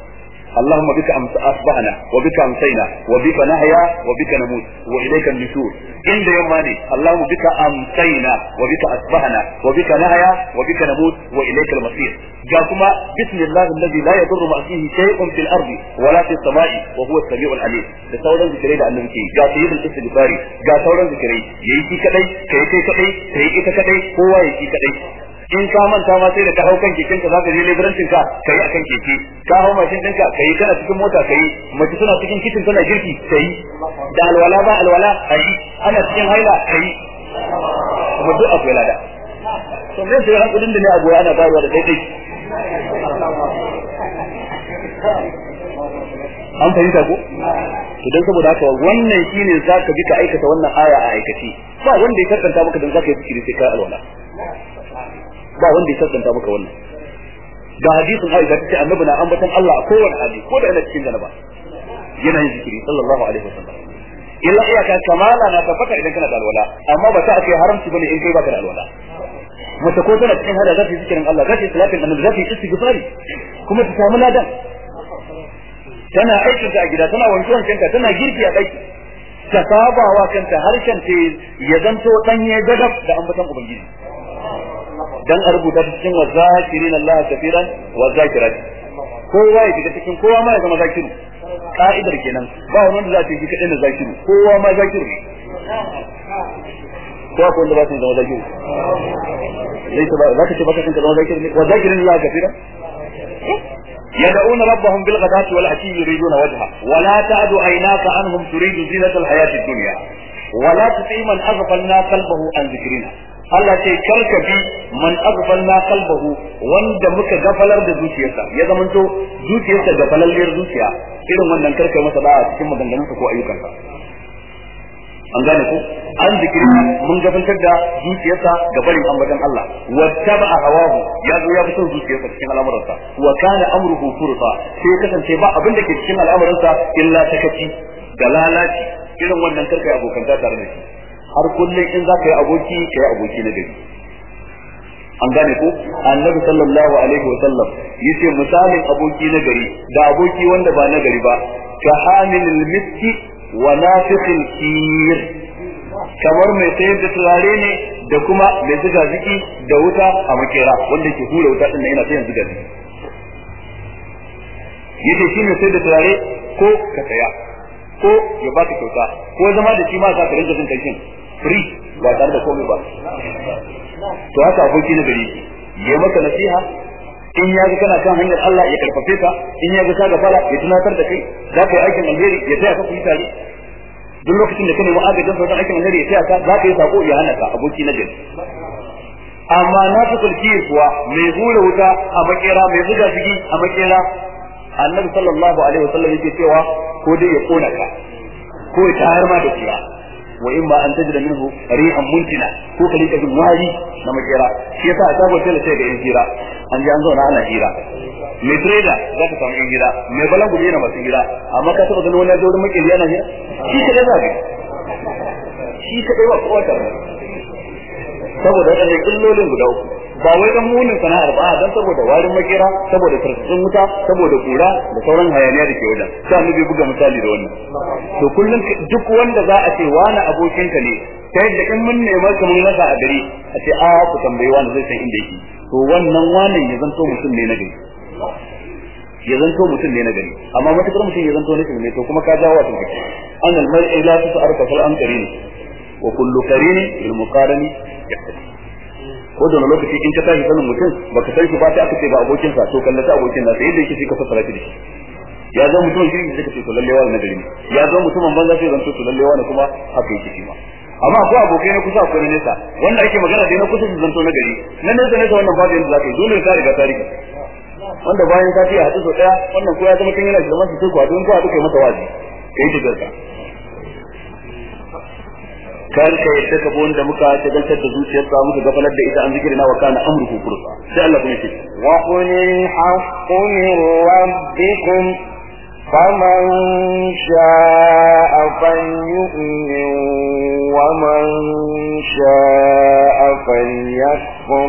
اللهم بك أمس أصبحنا وبك أمسينا وبك نحيا وبك نموت وإليك النشور إن يوماني اللهم بك أمسينا وبك أصبحنا وبك نحيا وبك نموت وإليك المصير جاكما بسم الله الذي لا يضر مع فيه شيء في الأرض ولا في السماء وهو السميع العليم da sauran zikirai da annabi ke ga sayyid al-istighfari ga sauran zikirai yayi ki kadai kai kai kadai kai ita kadai kowa yayi kadai in ka manta ma sai da ka hau kan keken ka zaka je leburancin ka kai akan keke. Ka hau mashin ɗinka kai kana cikin mota kai mace suna cikin kitchen tana girki kai da alwala ba alwala kai ana cikin haila kai kuma duk akwai lada. To me sai hankulin da ne a goya ana bayarwa da daidai? An fahimta ko? Idan saboda haka wannan shine zaka bi ka aikata wannan aya a aikace. Ba wanda ya tantance maka dan zaka yi zikiri sai ka alwala. Ba wanda ya tantance maka wannan. Ga hadisin Aisha tace annabi na ambatan Allah a kowane hali ko da yana cikin janaba. Yana yin zikiri sallallahu alaihi wasallam. Illa iyaka kamala na tabbata idan kana da alwala amma ba ta ake haramci ba ne in kai baka da alwala. Mace ko tana cikin hada za ta zikirin Allah za salatin annabi za istighfari kuma ta samu ladan. Tana aikin ta a gida tana wanke kanta tana girki a daki ta sabawa kanta harshen ta ya zanto danye gagab da ambatan ubangiji. dan a rubuta ta cikin wazakirin Allah kafiran wa zakirat kowa ya shiga cikin kowa ma ya zama zakiru ka'idar kenan ba wani wanda za ta yi kadai na zakiru kowa ma zakiru ne ko akwai wanda ba su zama zakiru zai ta ba za ka ce baka san ka zama zakiru ne wa zakirin Allah kafiran يدعون ربهم بالغداة والعشي يريدون وجهه ولا تعد عيناك عنهم تريد زينة الحياة الدنيا ولا تطع من أغفلنا قلبه عن ذكرنا Allah ce kar ka bi man aghfalna qalbahu wanda muka gafalar da zuciyarsa. Ya zamanto zuciyarsa gafalalliyar zuciya. Irin wannan kar ka masa da'a cikin maganganunsa ko ayyukansa. An gane ko? An zikiri mun gabatar da zuciyarsa ga barin ambatan Allah. Wattaba hawahu ya zo ya fi son zuciyarsa cikin al'amuransa. Wa kana amruhu furta sai kasance ba abin da ke cikin al'amuransa illa takaci da lalaci. Irin wannan kar ka abokanta tare da shi. Har kullum in za ka yi aboki ka yi aboki na gari. An gane ko? Annabi sallallahu alaihi wa sallam ya ce misalin aboki na gari da aboki wanda ba na gari ba ka hamilil miski wa nafiqil kir. Kamar mai sayar da turare ne da kuma mai zuga ziki da wuta a makera wanda ke hura wuta din yana sayan zuga ziki ya ce shi ne sai da turare ko ka saya. Ko ya baka kyauta ko zama da shi ma za ka rinka jin kanshin? Free ba tare da komai ba. To haka aboki na gari ya maka nasiha in ya ga kana kan hanyar Allah ya karfafe ka in ya ga ka gafara ya tunatar da kai za ka yi aikin alheri ya taya ka ku tare. Duk lokacin da ka nemi agajin sa wajen aikin alheri ya taya ka za ka yi sako ya hana ka aboki na gari. Amma na fi kulki kuwa mai hura wuta a makera mai zuga jigi a makera annabi sallallahu alaihi wasallam yake cewa ko dai ya kona ka ko ya tayar ma da kira wa imma an tajida minhu rihan muntina ko ka jin wari na makera. Shi yasa a sabon sai da yin hira an ji an zauna ana hira. Mai trader za ka samu yin hira mai balan gudu yana masu hira amma ka taba ganin wani ya zo wurin makeri yana hira? Shi kadai za ka shi kadai wa kowa saboda wadannan illolin guda uku. Ba wai dan munin sana'ar ba dan saboda warin makera saboda tarkacin wuta saboda kura da sauran hayaniya da ke wajen. Sai annabi buga misali da wannan. To kullum duk wanda za a ce wani abokinka ne ta yadda in mun nema ka mun rasa a gari a ce a ku tambayi wani zai san inda yake. To wannan wannan ya zanto mutum ne na gari. Ya zanto mutum ne na gari. Amma matakar mutum ya zanto nufin ne to kuma ka jawo wato kake. An almar'i la tusarfa fil amkarin wa kullu karin bil muqarani. yahtadi ko da lokaci in ka tashi sanin mutum baka san shi ba sai aka ce ba abokin sa to kallata abokin sa yadda yake sai ka fassara shi da shi. Ya zo mutum shi ne ka ce to lalle wani nagari ya zo mutumin banza sai zanto to lalle wani kuma haka yake shi ma. Amma akwai abokai na kusa akwai na nesa. Wanda ake magana da na kusa su zanto nagari na nesa nesa wannan babu yanda zaka yi. Dole ka riga ta riga. Wanda bayan ka fiye haɗu sau ɗaya wannan ko ya zama kan yana shirman su sai ku haɗu in ku haɗu kai masa wazi kai shi garka. kar ka yadda ka bi da muka shagaltar da zuciyarsa muka gafalar da ita an zikirina wa kana amruhu fursa sai Allah kuma yake wa qulil haqqu min rabbikum faman sha'a falyu'min wa man sha'a falyakfur.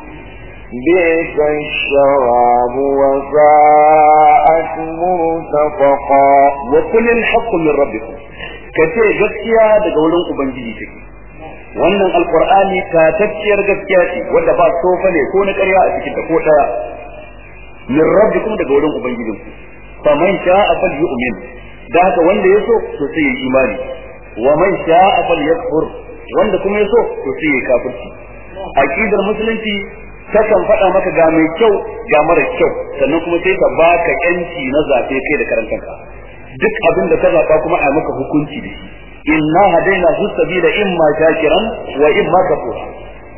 بئس الشراب وساءت مرتفقا وكل الحق من ربكم kace gaskiya daga wurin ubangiji take wannan alqur'ani ta tacciyar gaskiya ce wanda ba sofa ne ko na ƙarya a cikin ta ko daya min rabbikum daga wurin ubangijinku faman sha'a falyu'min da haka wanda yaso to sai ya imani wa man sha'a falyakfur wanda kuma yaso to sai ya kafirci aqidar musulunci takan faɗa maka ga mai kyau ga mara kyau sannan kuma sai ta baka yanci na zafe kai da karan kanka. Duk abin da ka zaba kuma a maka hukunci da shi. Inna hadaina hu sabila imma shakiran wa imma kafura.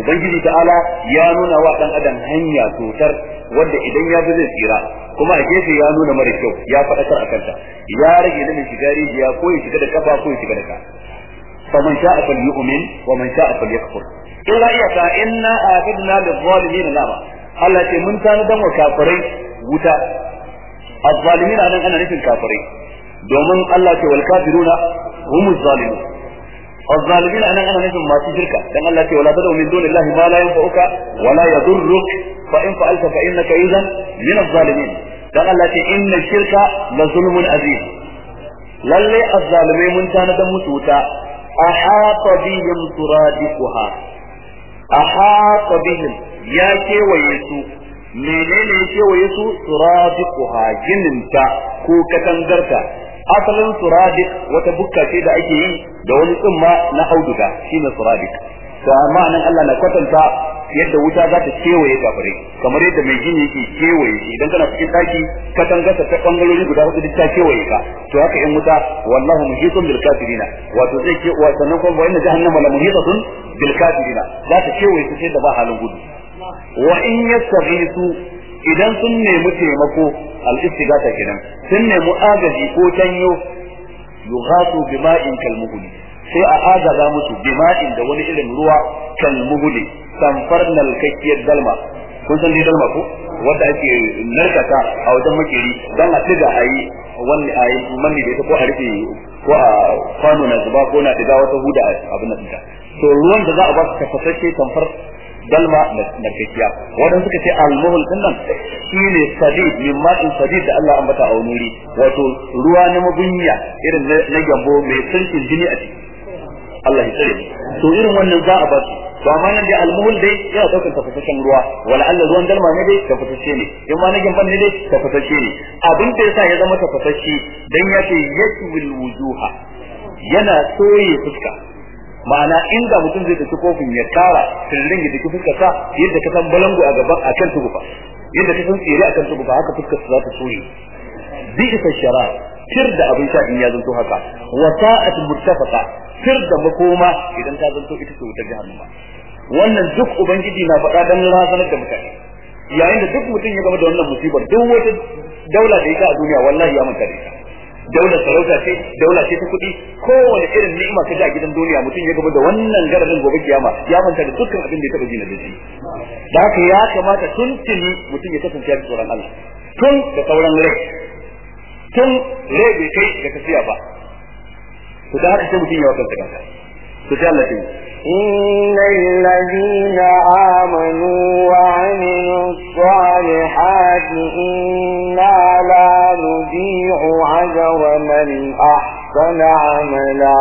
Ubangiji ta'ala ya nuna wa dan adam hanya totar wanda idan ya bi zai tsira kuma a gefe ya nuna mara kyau ya faɗakar a kanta. Ya rage da mai shiga rijiya ko ya shiga da kafa ko ya shiga da ka. Faman sha'a falyu'min wa man sha'a illa iyaka inna a'tadna lil-zalimin nara Allah ce mun tana dan kafirai wuta. Az-zalimin a nan ana nufin kafirai. Domin Allah ce wal kafiruna humuz zalimun. Az-zalimin a nan ana nufin masu shirka. Dan Allah ce wala tad'u min dunillahi ma la yanfa'uka wa la yadurruk. Fa in fa'alta fa innaka idan min az-zalimin. Allah ce inna shirka la zulmun azim. Lalle az-zalimai mun tana dan musu wuta. Ahata bihim suradiquha ahata bihim ya kewaye su menene ya kewaye su suradiquha gininta ko katangarta asalin suradik wata bukka ce da ake yi da wani tsumma na auduga shine suradik to amma Allah na kwatanta yadda wuta za ta kewaye kafare kamar yadda mai gini yake kewaye shi. Idan kana cikin daki katangarsa ta bangarori guda huɗu ta kewaye ka. To haka in wuta wallahu muhitun bil kafirina. Wato zai ke wa sannan kuma wa inna jahannama la muhitatun bil kafirina. Za ta kewaye su da ba halin gudu. Wa in yastaghisu idan sun nemi taimako al-istighatha kenan. Sun nemi agaji ko tanyo yughatu bima'in kalmuhli sai a agaza musu bima'in da wani irin ruwa kalmuhli samfar nalkakkiyar dalma. Kun san dai dalma ko? Wanda ake narkata a wajen makeri dan a tiga ayi wani ayi manni da ita ko a rufe ko a kwano na zuba ko na diga wata huda abin nan to ruwan da za a ba su tafasashe tamfar dalma na kakiya wadan suka ce al-muhl ɗin nan shine sadid min ma'in sadid da Allah ambata a wuri. Wato ruwa na mabunya irin na gambo mai sulkin jini a ciki. Allah ya tsare to irin wannan za a ba su. To amma nan dai al-muhl dai yana ɗaukar tafasashen ruwa. Wala Allah ruwan dalma ne dai tafasashe ne. In ma na gamban ne dai tafasashe ne. Abin da yasa ya zama tafasashe dan ya ce yaswil wujuha. Yana soye fuska. Ma'ana inda mutum zai tafi kofin ya tara sirrin ya tafi fuskar sa yadda ka san balangu a gaban akan tugufa yadda ka san tsire akan tugufa haka fuskar sa za ta soye. Bi isa tir da abin sha in ya zanto haka. Wa sa'at muttafaqa tir da makoma idan ta zanto ita ce wutar jahannama. Wannan duk ubangiji na faɗa dan razanar da mutane. Yayin da duk mutum ya gama da wannan musibar duk wata daula da ita a duniya wallahi ya manta da ita. Daular sarauta ce daula ce ta kuɗi. Kowane irin ni'ima ka ji a gidan duniya mutum ya gaba da wannan garadin gobe kiyama ya manta da dukkan abin da ya taba ji na dace da haka ya kamata tun tuni mutum ya kasance ya tsoron Allah. Tun da sauran rai. tun rai bai kai ga tafiya ba to da haka sai mutum ya wakanta kansa to sai Allah ya إن الذين آمنوا وعملوا الصالحات إنا لا نضيع أجر من أحسن عملا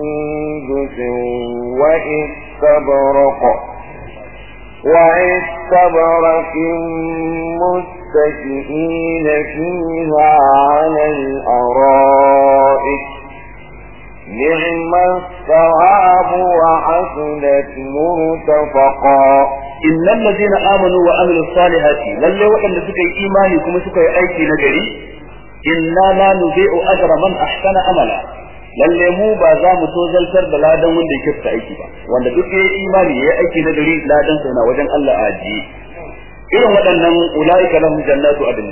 وإستبرق. وإستبرق متكئين فيها على الأرائك. نعم الثواب وحسنت مرتفقا. إن الذين آمنوا وعملوا الصالحات للي وأن سكي إيماني كما سكي أيكي نجري إنا لا نضيع أجر من أحسن أملا lalle mu ba za mu tozaltar da ladan wanda ya kifta aiki ba wanda duk ya imani ya aiki na gari ladan sa na wajen Allah a ajiye. Irin waɗannan ulaika lahum jannatu adn.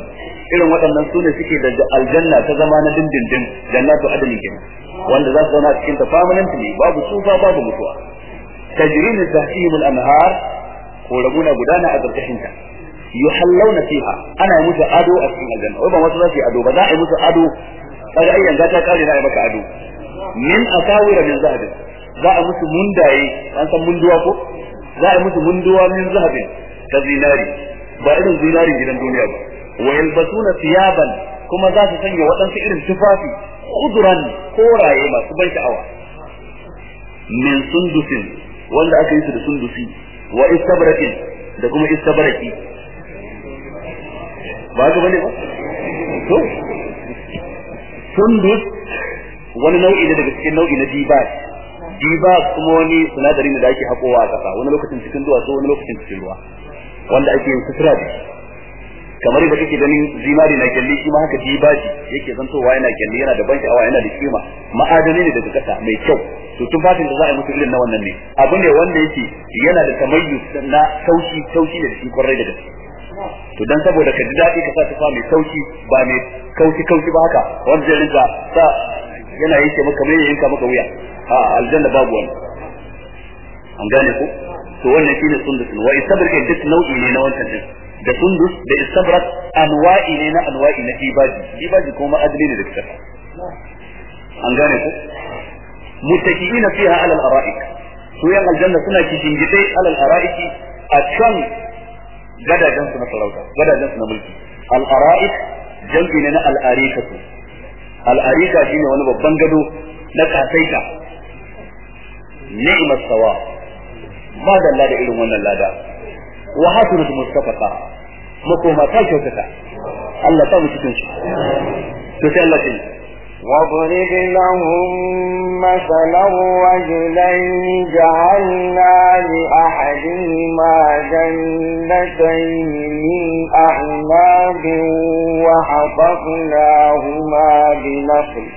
Irin waɗannan su ne suke da aljanna ta zama na dindindin jannatu adn kenan. Wanda za su zauna cikin ta permanently babu tsufa babu mutuwa. Tajri min tahtihim al-anhar ko rabuna gudana a ƙarƙashin ta. Yuhallawna fiha ana musu ado a cikin aljanna. Wai ba wasu za su yi ado ba za a yi musu ado. Kaga ayyan ga ta kare na yi maka ado. Min asawira min zahabin za a musu mundaye an san munduwa ko? Za a musu munduwa min zahabin ta zinari. Ba irin zinarin gidan duniya ba. Wa yalbasuna thiyaban kuma za su sanya waɗansu irin tufafi khudran koraye masu ban sha'awa. Min sundusin wanda aka yi su da sundusi wa istabrakin da kuma istabraki. Ba ga ba ne ba? To sundus wani nau'i ne daga cikin nau'i na dibas. Dibas kuma wani sinadari ne da ake hakowa a ƙasa wani lokacin cikin duwatsu wani lokacin cikin ruwa wanda ake yin sutura da kamar yadda kake ganin zinari na kyalli shi ma haka dibaji yake zantowa yana kyalli yana da ban sha'awa yana da kima. Ma'adani ne daga kasa mai kyau. To tun fatin da za a yi musu irin na wannan ne. Abu ne wanda yake yana da tamayyuz na taushi taushi da shi ƙwarai da gaske. To dan saboda ka ji daɗi ka sa tufa mai taushi ba mai kaushi kaushi ba haka wanda zai rinka sa yana yanke maka mai yanka maka wuya. A aljanna babu wani. An gane ku? To wannan shine sundus. Wa istabrika duk nau'i ne na wancan din. Da sundus da istabrak anwa'i ne na anwa'i na dibaji dibaji kuma adli ne da kasa an gane ku? Muttaqiina fiha ala al-ara'ik su yan aljanna suna kishin gide ala al-ara'ik a kan gadajen su na sarauta gadajen su na mulki. Al-ara'ik jam'i ne na al-arikatu. Al-arika shine wani babban gado na kasaita. Ni'mat sawa. Ma dalla da irin wannan lada. Wa hasunatu mustafaqa. Makoma ta kyautata. Allah ta mu cikin su. To sai Allah ya واضرب لهم مثلا رجلين جعلنا لأحدهما جنتين من أعناب وحفظناهما بنخل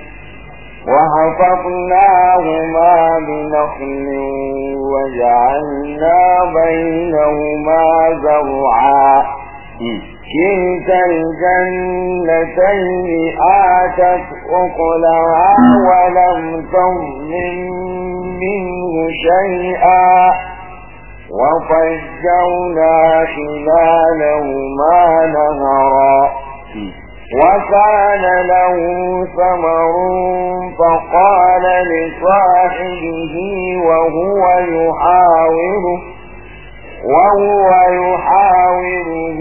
وحفظناهما بنخل وجعلنا بينهما زرعا. كلتا الجنتين آتت أكلها ولم تظلم منه شيئا وفجرنا خلالهما نهرا وكان له ثمر فقال لصاحبه وهو يحاوره وهو يحاوره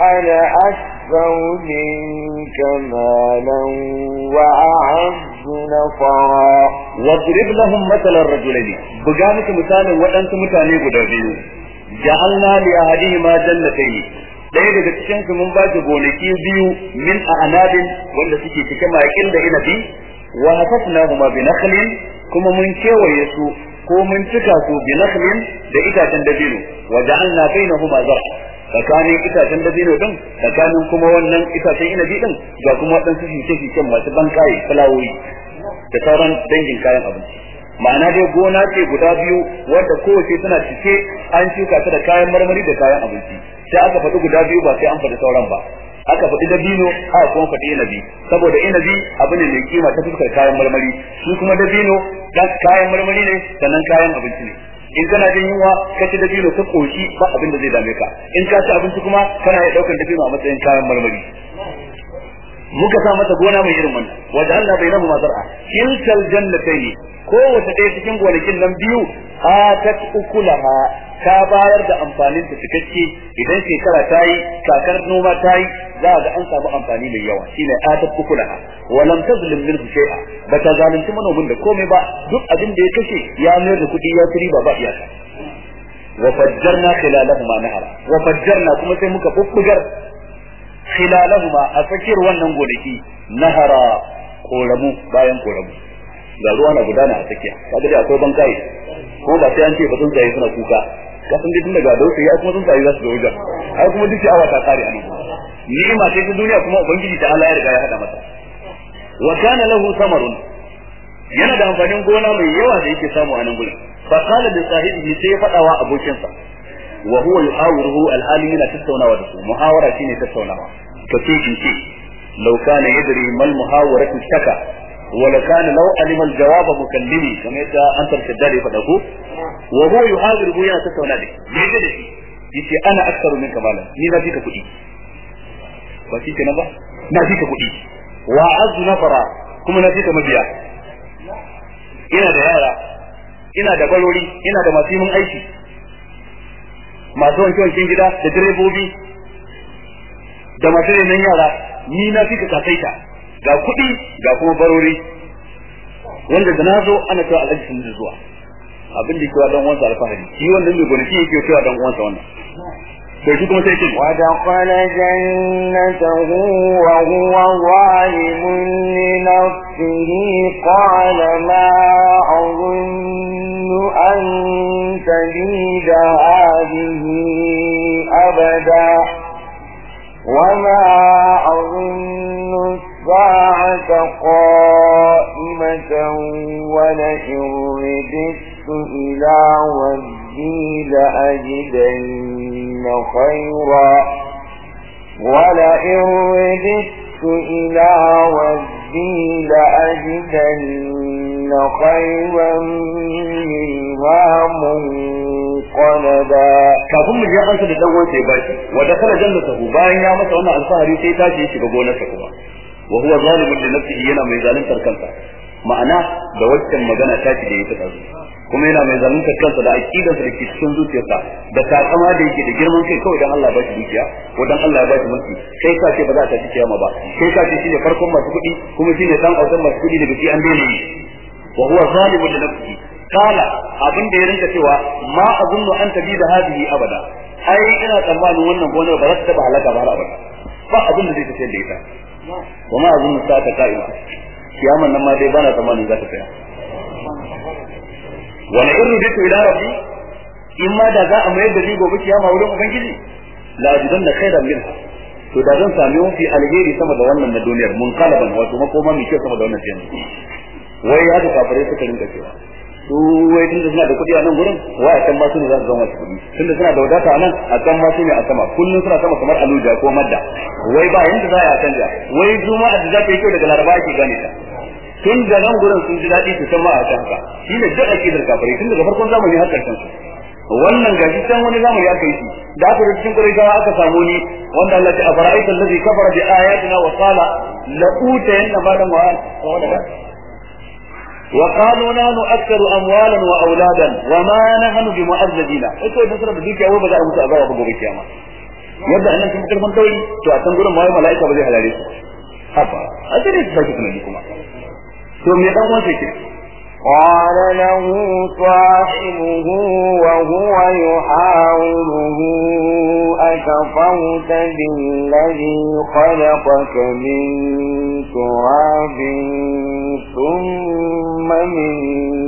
أنا أكثر منك مالا وأعز نفرا واضرب لهم مثل الرجلين بجانك مثال وأنت مثالي قدابين جعلنا لأهدهما جنتين ɗaya daga cikin su mun ba shi gonaki biyu min a'nabin wanda suke cike maƙil da inabi wa hafafnahuma bi nakhlin kuma mun kewaye su ko mun cika su bi nakhlin da itacen dabino wa ja'alna bainahuma zar'a tsakanin itacen dabino din tsakanin kuma wannan itacen inabi din ga kuma waɗansu shuke-shuke masu bankaye fulawoyi da sauran dangin kayan abinci. Ma'ana dai gona ce guda biyu wanda kowace tana cike an shuka ta da kayan marmari da kayan abinci. Sai aka faɗi guda biyu ba sai an faɗi sauran ba. Aka faɗi dabino aka kuma faɗi inabi. Saboda inabi abu ne mai kima ta fuskar kayan marmari. Shi kuma dabino dan kayan marmari ne sannan kayan abinci ne. In kana jin yunwa ka ci dabino ka koshi ba abin da zai dame ka. In ka ci abinci kuma kana iya ɗaukar dabino a matsayin kayan marmari. Muka sa mata gona mai irin wannan. Wa ja'alna bainahuma zar'a. Kiltal jannatayn kowace ɗaya cikin gonakin nan biyu atat ukulaha ta bayar da amfanin ta cikakke. Idan shekara ta yi kakar noma ta yi za ga an samu amfani mai yawa. Shine atat ukulaha. Wa lam tazlim minhu shay'a. Ba ta zalunci manomin da komai ba. Duk abin da ya kashe ya mayar da kuɗi ya turi ba ba iyaka. Wa fajjarna khilalahuma nahara. Wa fajjarna kuma sai muka bubbugar khilalahuma a tsakiyar wannan gonaki nahara koramu bayan koramu. Ga ruwa na gudana a tsakiya. Kaga dai akwai bankai kuma ba sai an ce ba sun tsaye suna kuka. Ka san tun daga dausa ya kuma sun tsaye za su ga wajen. Ai kuma duk awa ta kare a nan ni'ima ce ta duniya kuma ubangiji ta Allah ya riga ya hada masa wa kana lahu samarun. Yana da amfanin gona mai yawa da yake samu a nan gurin. Fa qala li sahibihi sai ya fada wa abokinsa. Wa huwa yuhawiruhu alhali yana tattaunawa da su. Muhawara shine tattaunawa. To ce in ce law kana yadri mal muhawaratu shaka wa la kana law alima aljawab mukallimi kamar yadda an tarkaddare fada ko? Wa huwa yuhawiruhu yana tattauna da shi. Da shi? Yace ana aktaru minka malan ni na fika kuɗi. Ba shi kenan ba? Na fika kuɗi. Wa azu nafara kuma na fika mabiya. Ina da yara ina da barori ina da masu aiki. Masu wanke wanken gida da direbobi da masu renon yara ni na fi ka kasaita. Ga kuɗi ga kuma barori. Wanda da na zo ana cewa alhaji sun zuwa. Abin da kewa dan uwansa alfahari. Shi wannan mai gonaki yake cewa dan uwansa wannan. sai shi kuma sai ce ودخل جنته وهو ظالم لنفسه قال ما أظن أن تبيد هذه أبدا وما أظن الساعة قائمة ولئن رددت إلى ربي لأجدن خيرا ولئن رددت إلى ربي لأجدن خيرا منها منقلبا kafin mu je kansa da dangon sai bashi wa dakala jannatahu bayan ya masa wannan alfahari sai ta je shiga gonarsa kuma wa huwa zalimun li nafsihi yana mai zaluntar kansa ma'ana da waccan magana ta ci da yake tsazo kuma yana mai zaluntar kansa da aqidarsa da ke cikin zuciyarsa da takama da yake da girman kai kawai dan Allah ya bashi dukiya ko dan Allah ya bashi mulki. Kai ka ce ba za ta ci kiyama ba. Kai ka ce shine farkon masu kuɗi kuma shine dan autan masu kuɗi daga shi an daina yi. Wa huwa zalimun li nafsihi. Kala abin da ya rinka cewa ma azunnu an tabi da hadihi abada. Ai ina tsammanin wannan gonar ba za ta taba halaka ba har abada. Ba abin da zai tafi da ita. Wa ma azunnu ta ta ka'ima kiyaman nan ma dai bana tsammanin za ta tsaya. Wala in ruditu ila rabbi in ma da za a mayar da ni gobe kiyama wurin ubangiji la ajidanna khairan minha. To da zan sami mafi alheri sama da wannan na duniyar mun kalaban wato makoma mai kyau sama da wannan yanzu. Wai ya ga kafare suka rinka cewa su wai tunda suna da kuɗi a nan gurin wai a can ma su ne za su zama su kuɗi? Tunda suna da wadata a nan a can ma su ne a sama. Kullum suna sama kamar aluja ko madda. Wai ba yanda za a canja. Wai juma'a da za ta yi kyau daga laraba ake gane ta. tun da nan gurin sun ji daɗi su san ma a kanka shi ne duk akidar kafirai tun daga farkon zamani har ƙarshen su. Wannan gashi can wani zamani aka yi da aka cikin quraishawa aka samu ni wanda Allah ya abara'aita allazi kafara bi ayatina wa qala la utayanna malan wa walada wa qalu la nu'akkaru amwalan wa auladan wa ma nahnu bi mu'azzabina ita da sarar dukiya wai ba za a mutu a ba gobe kiyama. Yadda annan sun karfan tauri to a can gurin ma mala'ika ba zai halare su. Haba a dare su kuma. to me dan uwan sai قال له صاحبه وهو يحاوره أكفرت بالذي خلقك من تراب ثم من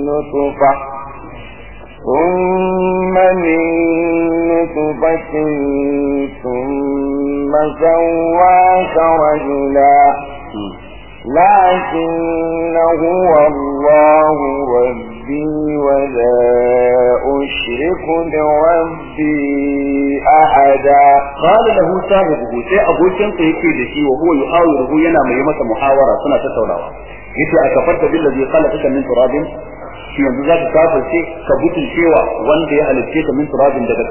نطفة ثم من نطفة ثم سواك رجلا لكن هو الله ربي ولا أشرك بربي أحدا. قال له صاحبه سي أبو كنت في لشي وهو يحاوره ينام يمس محاورة سنة تتولاوة يتي أكفرت بالذي قال لك من تراب. في yanzu za ka kafirce ka butulcewa wanda ya halicce ka min turabin daga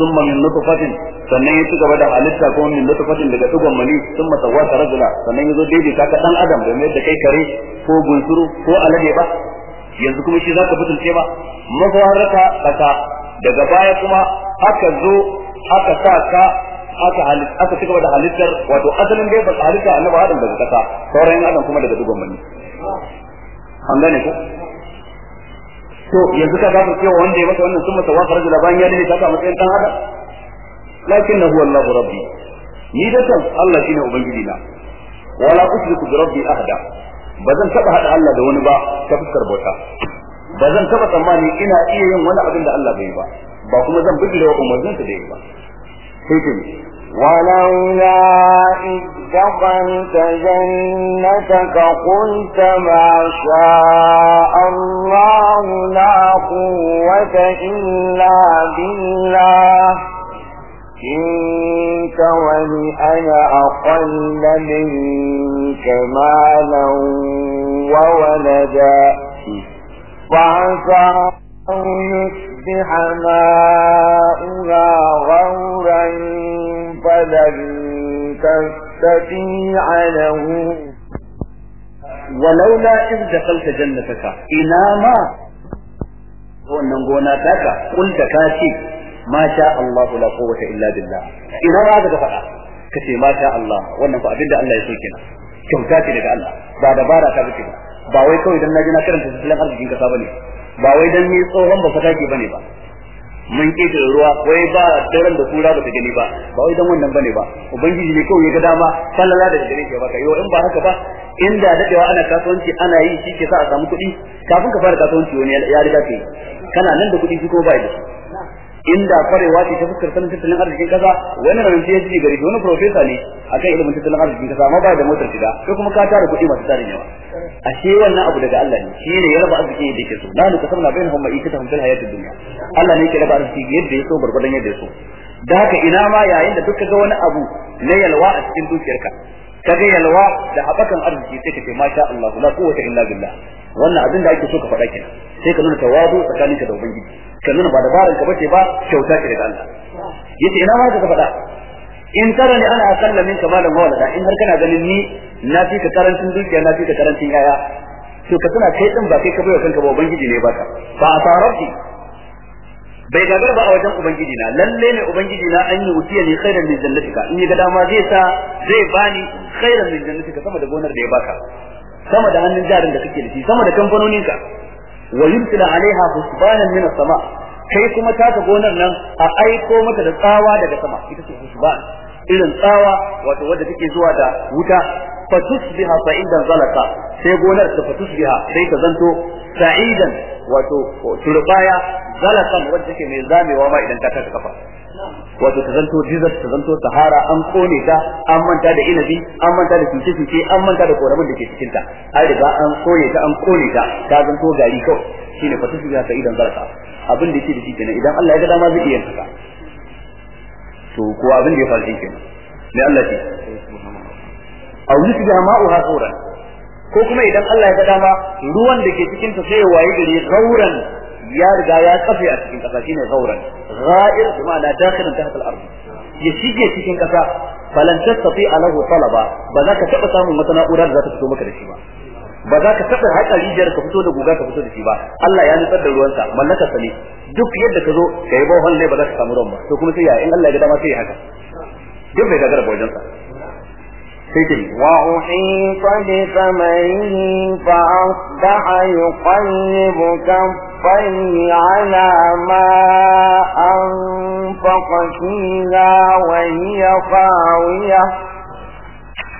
thumma min nutfatin sannan ya ci gaba da halitta ko min nutfatin daga dugon mali thumma sawwata rajula sannan ya zo daidaita ka dan adam da mai da kai kare ko gunsuru ko alade ba. Yanzu kuma shi zaka butulce ba. Mafawaraka kasa daga baya kuma aka zo aka sa ka aka ci gaba da halittar wato asalin dai ba halitta annabi adam daga sauran adam kuma daga dugon ko? To yanzu ka ga cewa wanda ya masa wannan summa tawafa rajula bayan ya daɗe ta matsayin dan adam? Lakinnahu Allah rabbi. Ni da kan Allah shine ubangiji na. Wala usriku bi rabbi ahada. Bazan taba hada Allah da wani ba ta fuskar bauta. Bazan taba tsammani ina iya yin wani abin da Allah bai ba. Ba kuma zan bijire wa umarnin da yi ba. Sai ولولا إذ دخلت جنتك قلت ما شاء الله لا قوة إلا بالله. إن تولي أنا أقل منك مالا وولدا. وعسى أن يصبح ماؤها غورا فلن تستطيع له. ولولا إذ دخلت جنتك إلى ما هو النبونا تاكا قلت كاشي ما شاء الله لا قوة إلا بالله. إلى ما هذا دفعه كشي ما شاء الله. ونفع بالله الله يسوكنا كم كاتي لك الله. بعد بارا كابتك باويكو إذا ما جنا كرم تسلم الله جنك صابني باويدا ميصوهم بفتاكي بني با. Mun kike ruwa wai ba daren da kura ba ta gani ba ba wai dan wannan ba ne ba. Ubangiji ne kawai ya ga dama sallala da gare ke baka. Yau in ba haka ba inda dadewa ana kasuwanci ana yi shi ke sa a samu kuɗi. Kafin ka fara kasuwanci wani ya riga kai kana nan da kuɗi shi ko ba da shi. Inda kwarewa ce ta fuskar sanin tattalin arzikin kasa wani ran sai ya ji gari wani professor ne akan ilimin tattalin arzikin kasa amma ba da motar shiga ko kuma ka tara kuɗi masu tarin yawa. Ashe wannan abu daga Allah ne shi ne ya raba arziki yadda yake so. La nu kasabna bainahum ma'ikatahum fil hayatid dunya. Allah ne yake raba arziki yadda ya so gurgurdan yadda ya so. Da haka ina ma yayin da duka ga wani abu na yalwa a cikin dukiyarka kaga yalwa da haɓakan arziki sai ka ce masha Allah la quwwata illa billah. Wannan abin da ake so ka faɗa kenan. Sai ka nuna tawadu tsakaninka da ubangiji. Ka nuna ba dabaran ka bace ba kyauta ce daga Allah. Yace ina ma ka faɗa? In tarani ana akalla minka malan walada in har kana ganin ni na fi ka ƙarancin dukiya na fi ka ƙarancin yaya. To ka tuna kai din ba kai ka bayar kanka ba ubangiji ne baka. Fa asarati bai gagar ba a wajen ubangiji na. Lalle ne ubangiji na an yi wutiya ne khairan min jannatika. In ya ga dama zai sa zai bani khairan min jannatika sama da gonar da ya baka. Sama da hannun jarin da kake da shi sama da kamfanoninka. Wa yumsila alaiha husbanan min as-sama. Kai kuma taka gonar nan a aiko mata da tsawa daga sama. Ita ce husban. Irin tsawa wato wadda take zuwa da wuta fatusbiha sa'idan zalaka sai gonar ta fatusbiha sai ta zanto sa'idan wato turbaya zalakan wadda take mai zamewa ma idan ka taka kafa. Wato ta zanto desert ta zanto sahara an ƙone ta an manta da inabi an manta da cuce cuce an manta da koramin da ke cikin ta an riga an koye ta an ƙone ta ta zanto gari kawai. Shine fatusbiha sa'idan zalaka. Abin da yake da shi kenan idan Allah ya ga dama zai iya haka. To ko abin da ya faru kenan ne Allah ce? Aw yusbiha ma'uha gauran. Ko kuma idan Allah ya ga dama ruwan da ke cikin ta sai waye gari gauran ya riga ya kafe a cikin kasa shine gauran. Ghair kuma na dakhilan tahta al-ard. Ya shige cikin kasa falan tastati alahu talaba ba za ka taba samun wata na'ura da za ta fito maka da shi ba. ba za ka taɓa haƙa rijiyar ka fito da guga ka fito da shi ba Allah ya nutsar da ruwansa mallaka sa ne duk yadda ka zo ka yi bawon ne ba za ka samu ruwan ba to kuma sai ya in Allah ya ga dama sai ya haka duk bai gagara ba wajensa وأحيط بثمره فأصبح يقلب كفيه على ما أنفق فيها وهي خاوية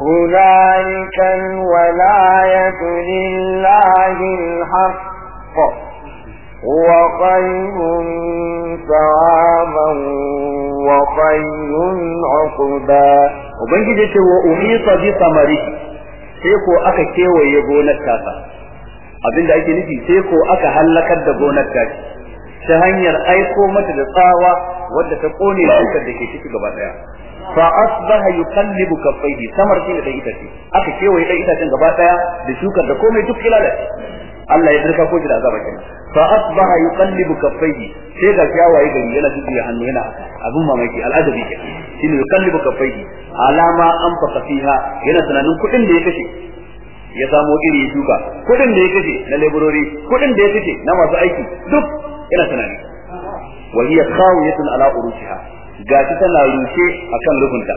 هنالك الولاية لله الحق هو خير ثوابا وخير عقبا ubangiji ce wa uhita bi samari sai ko aka kewaye gonar tasa abinda ake nufi sai ko aka hallakar da gonar tasa ta hanyar aiko mata da tsawa wadda ta ƙone shukar da ke ciki gaba ɗaya. Fa asbaha yuqallibu kaffaihi samar shi da itace. Aka kewaye da itacen gaba ɗaya da shukar da komai duk ilalace Allah ya dirka ko da azaba kenan. Fa asbaha yuqallibu kaffaihi sai ga yawaye gari yana tuƙi hannu yana abun mamaki al'adabi ke shine yuqallibu kaffaihi alama an faka fiha yana tunanin kuɗin da ya kashe. Ya samo iri ya shuka kuɗin da ya kashe na laborori kuɗin da ya kashe na masu aiki duk yana tunani. Wa hiya khawiyatun ala urushiha gashi tana rushe akan rufunta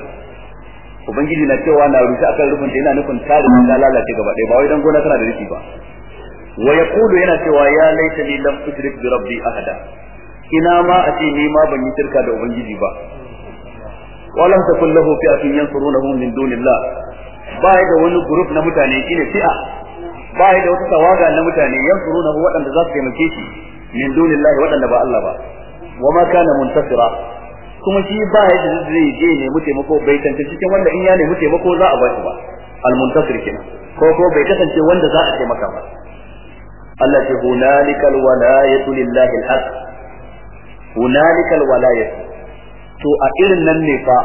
ubangiji na cewa na rushe akan rufunta yana nufin ta ta lalace gaba ɗaya ba wai dan gona tana da rufi ba wa yaqulu yana cewa ya laita ni lam ushrik bi rabbi ahada ina ma a ce ni ma ban yi shirka da ubangiji ba walam takul lahu fi'atun yansurunahu min dunillah ba da wani group na mutane shine fi'a ba da wata tawaga na mutane yansurunahu waɗanda za su taimake shi min dunillah waɗanda ba Allah ba wa ma kana muntasira. Kuma shi ba ya zai je ne mu taimako bai tantance cikin wanda in ya nemi taimako za a ba shi ba. Al muntasir kenan. Ko ko bai kasance wanda za a taimaka ba. Allah ce hunalikal walayatu lillahi al-haq. Hunalikal walayatu. To a irin nan ne fa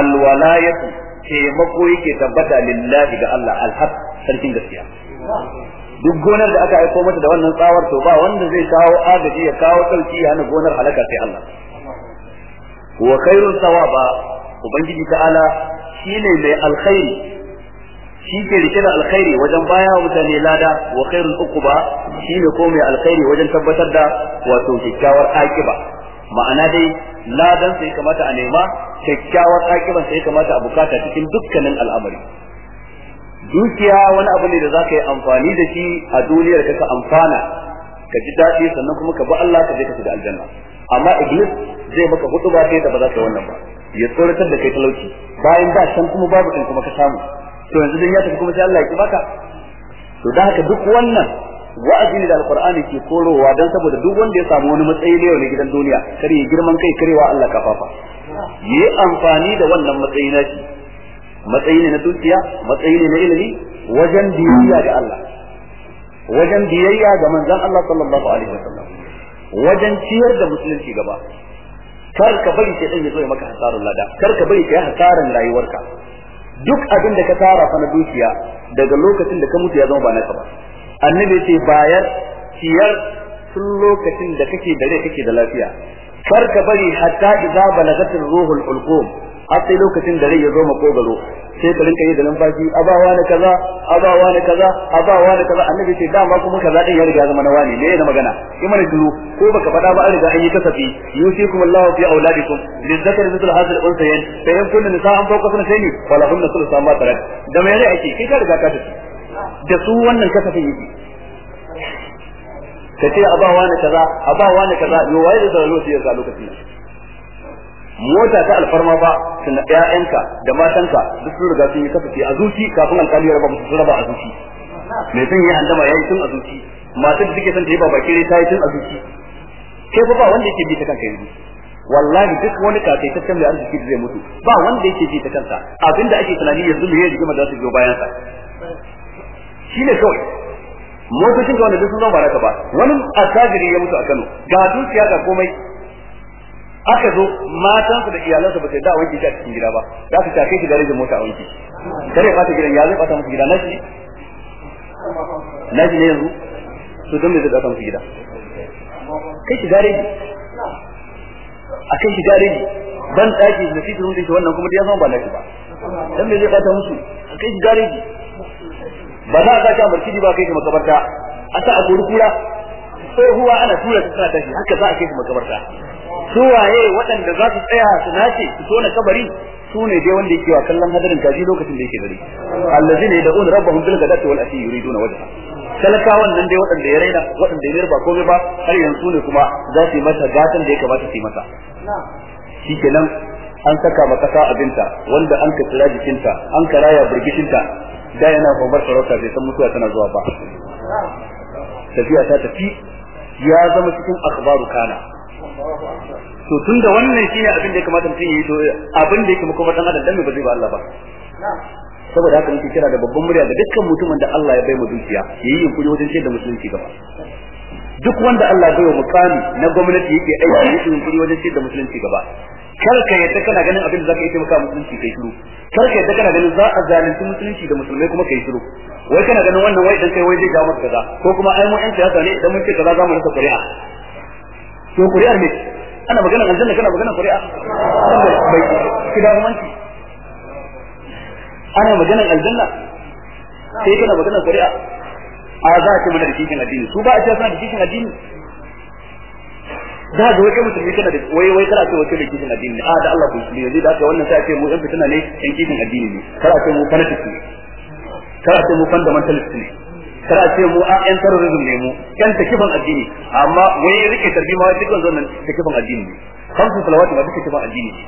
al-walayatu taimako yake tabbata lillahi ga Allah al-haq sarkin gaskiya. Duk gonar da aka aiko mata da wannan tsawar to ba wanda zai kawo agaji ya kawo ɗauki ya hana gonar halaka sai Allah. Wa khairul thawaba. Ubangiji ta'ala shine mai alkhairi. Shi ke riƙe da alkhairi wajen baya wa mutane lada. Wa khairul uquba. Shine ko mai alkhairi wajen tabbatar da wato kyakkyawar akiba. Ma'ana dai ladan sai kamata a nema kyakkyawar akiban sai kamata a buƙata cikin dukkanin al'amari. Dukiya wani abu ne da zaka yi amfani da shi a duniyar ka ka amfana ka ji daɗi sannan kuma ka bi Allah ka je ka shiga aljanna. Amma iblis zai maka huɗu ba sai da ba za ka wannan ba. Ya tsoratar da kai talauci. Bayan da can kuma babu kan kuma ka samu. To yanzu dan ya tafi kuma sai Allah ya ki baka. To da haka duk wannan wa'azi ne da alqur'ani ke korowa dan saboda duk wanda ya samu wani matsayi ne yau gidan duniya kare ya girman kai karewa Allah kafafa. Yi amfani da wannan matsayi na shi. Matsayi ne na dukiya matsayi ne na ilimi wajen biyayya ga Allah wajen biyayya ga manzon Allah sallallahu alaihi wasallam wajen ciyar da musulunci gaba. Kar ka bari sai dan ya zo ya maka hasarun lada kar ka bari kai hasaran rayuwarka. Duk abin da ka tara fa na dukiya daga lokacin da ka mutu ya zama ba naka ba. Annabi ce bayar ciyar tun lokacin da kake da rai kake da lafiya. Kar ka bari hatta idza balagatir ruhul ulqum har sai lokacin da rai ya zo makogaro. Sai ka rinka yi da numfashi abawa na kaza abawa na kaza abawa na kaza. Annabi ce dama kuma kaza din ya riga zama na wani ne na magana? In mana duru ko baka faɗa ba an riga an yi kasafi. Yusikum Allahu fi auladikum lizzakari mithlu hadhihi al-unsayayn. Fa in kunna nisa'an fawqa sanatayn falahunna thuluthu ma tarak. Da me ne ake? Kai ka riga ka tafi. Da su wannan kasafin yake. Ka ce abawa na kaza abawa na kaza. Yo waye da sai ya lokacin mota ta alfarma ba tunda ƴaƴanka da matanka duk sun riga sun yi kafafi a zuci kafin alƙali ya raba musu raba a zuci. Mai son yi handama yayi tun a zuci. Matar da take son ta yi baba kire ta yi tun a zuci. Kai fa ba wanda yake bi ta kanka yanzu. Wallahi duk wani kakaitaccen mai arziki da zai mutu ba wanda yake bi ta kansa. Abinda ake tunani yanzu me yake rigima da su biyo bayan sa shine kawai. Motocin ga wanda duk sun zama baraka ba. Wani attajiri ya mutu a Kano. Ga dukiya ga komai. Aka zo matansa da iyalansa ba sai da wanke shi cikin gida ba. Za su take shi garejin mota a wanke kare fata gidan ya zai fata musu gida. Nashi nashi ne yanzu? To don me zai fata musu gida? Kai shi gareji a kai shi gareji ban daki da shi sun shi wannan kuma ya zama ba nashi ba. Dan me zai fata musu? A kai shi gareji ba za a sa shi a barkidi ba kai shi makabarta. A sa a gori kura. Tsohuwa ana tura ta tana tashi. Haka za a kai shi makabarta. Su waye waɗanda za su tsaya su nace su tona kabari su ne dai wanda yake wa kallon hadarin kaji lokacin da yake dare allazina yad'una rabbahum bil ghadati wal ashi yuriduna wajha talakawan nan dai waɗanda ya raina waɗanda ya ba komai ba har yanzu ne kuma za su yi masa gatan da ya kamata su yi masa. Shikenan an saka ma kasa abinta wanda an ka tsira jikinta an karaya burgishinta da yana gobar sarauta bai san mutuwa tana zuwa ba. Tafiya ta tafi ya zama cikin akhbaru kana. To tunda wannan shine abin da ya kamata mutum yi to abin da yake muku dan adam dan me ba zai ba Allah ba? Saboda haka muke kira da babban murya ga dukkan mutumin da Allah ya bai mu dukiya yayi yunkuri wajen ce da musulunci gaba. Duk wanda Allah bai wa mukami na gwamnati yake aiki yake yunkuri wajen ce da musulunci gaba. Kar ka yadda kana ganin abin da zaka yi taimaka musulunci kai shiru. Kar ka yadda kana ganin za a zalunci musulunci da musulmai kuma kai shiru. Wai kana ganin wannan wai idan kai wai zai jawo maka kaza ko kuma ai mu yan siyasa ne idan mun ce kaza za mu rasa ƙuri'a. To ƙuri'ar ne ana magana aljanna kana magana ƙuri'a? Bai kida humanci ana magana aljanna? Sai kana magana ƙuri'a? A za a ce mana da kishin addini. Su ba a ce suna da kishin addini? Da ga wai musulmi kana da wai wai kana ce wai kai kishin addini a da Allah ku musulmi yanzu da aka wannan sai a ce mu yan fitina ne yan kishin addini ne. Kar a ce mu fanatics ne. Kar a ce mu fundamentalist ne. Kar ce mu a yan terrorism ne mu yan takifan addini. Amma wai riƙe tarbi ma duk wannan nan takifan addini ne. Kamsu salawati ma duka takifan addini ne.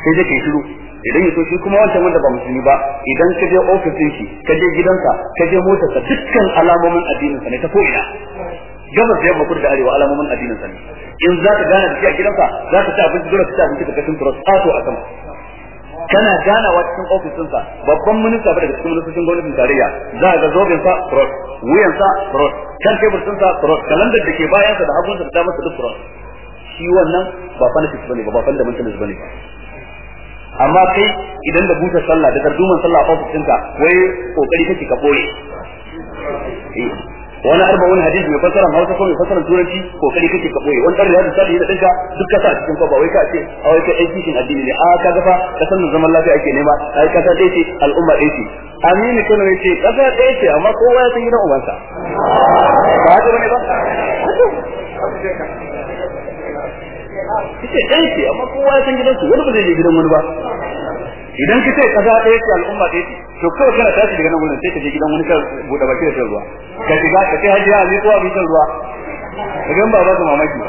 Sai dai kai shiru. Idan ya shi kuma wancan wanda ba musulmi ba idan ka je ofisin shi ka je gidansa ka je motarsa dukkan alamomin addinin sa ne ta ko ina gabas da yamma kudu da arewa alamomin addinin sa ne. In za ka gana da shi a gidansa za ka ci abinci dole ka ci abinci ka kashin turos ato a sama. Kana ganawa cikin ofisin sa babban minista ba daga cikin ministocin gwamnatin tarayya za ga zobin sa turos wuyan sa turos kan tebur sa turos kalandar da ke bayan sa da hagun sa da damar sa duk turos shi wannan ba fanatics ba ne ba ba fundamentalist ba ne ba. Amma kai idan da buta sallah da tarduman sallah a ofis ɗinka wai ƙoƙari kake ka ɓoye wani arba wani hadisi mai fasara hausa ko mai fasara turanci ƙoƙari kake ka ɓoye. Wani ɗan da sallah da ɗinka duk ka sa cikin kwaba wai ka ce a wai kai aiki shin addini ne. A ka ga fa kasan da zaman lafiya ake nema. Ai kasa ɗaya ce al'umma ɗaya ce. Aminu kano ya ce kasa ɗaya ce amma kowa ya san gidan ubansa. Ba haka ba ne ba? Kace ɗaya ce amma kowa ya san gidansu. Wani ba zai je gidan wani ba. Idan ka ce kaza ɗaya ce al'umma ɗaya ce to kawai kana tashi daga nan wurin sai ka je gidan wani ka buɗe baki da ruwa. Ka shiga ka ce hajiya a miƙo abin shan ruwa. Idan ba ba ka mamaki ba.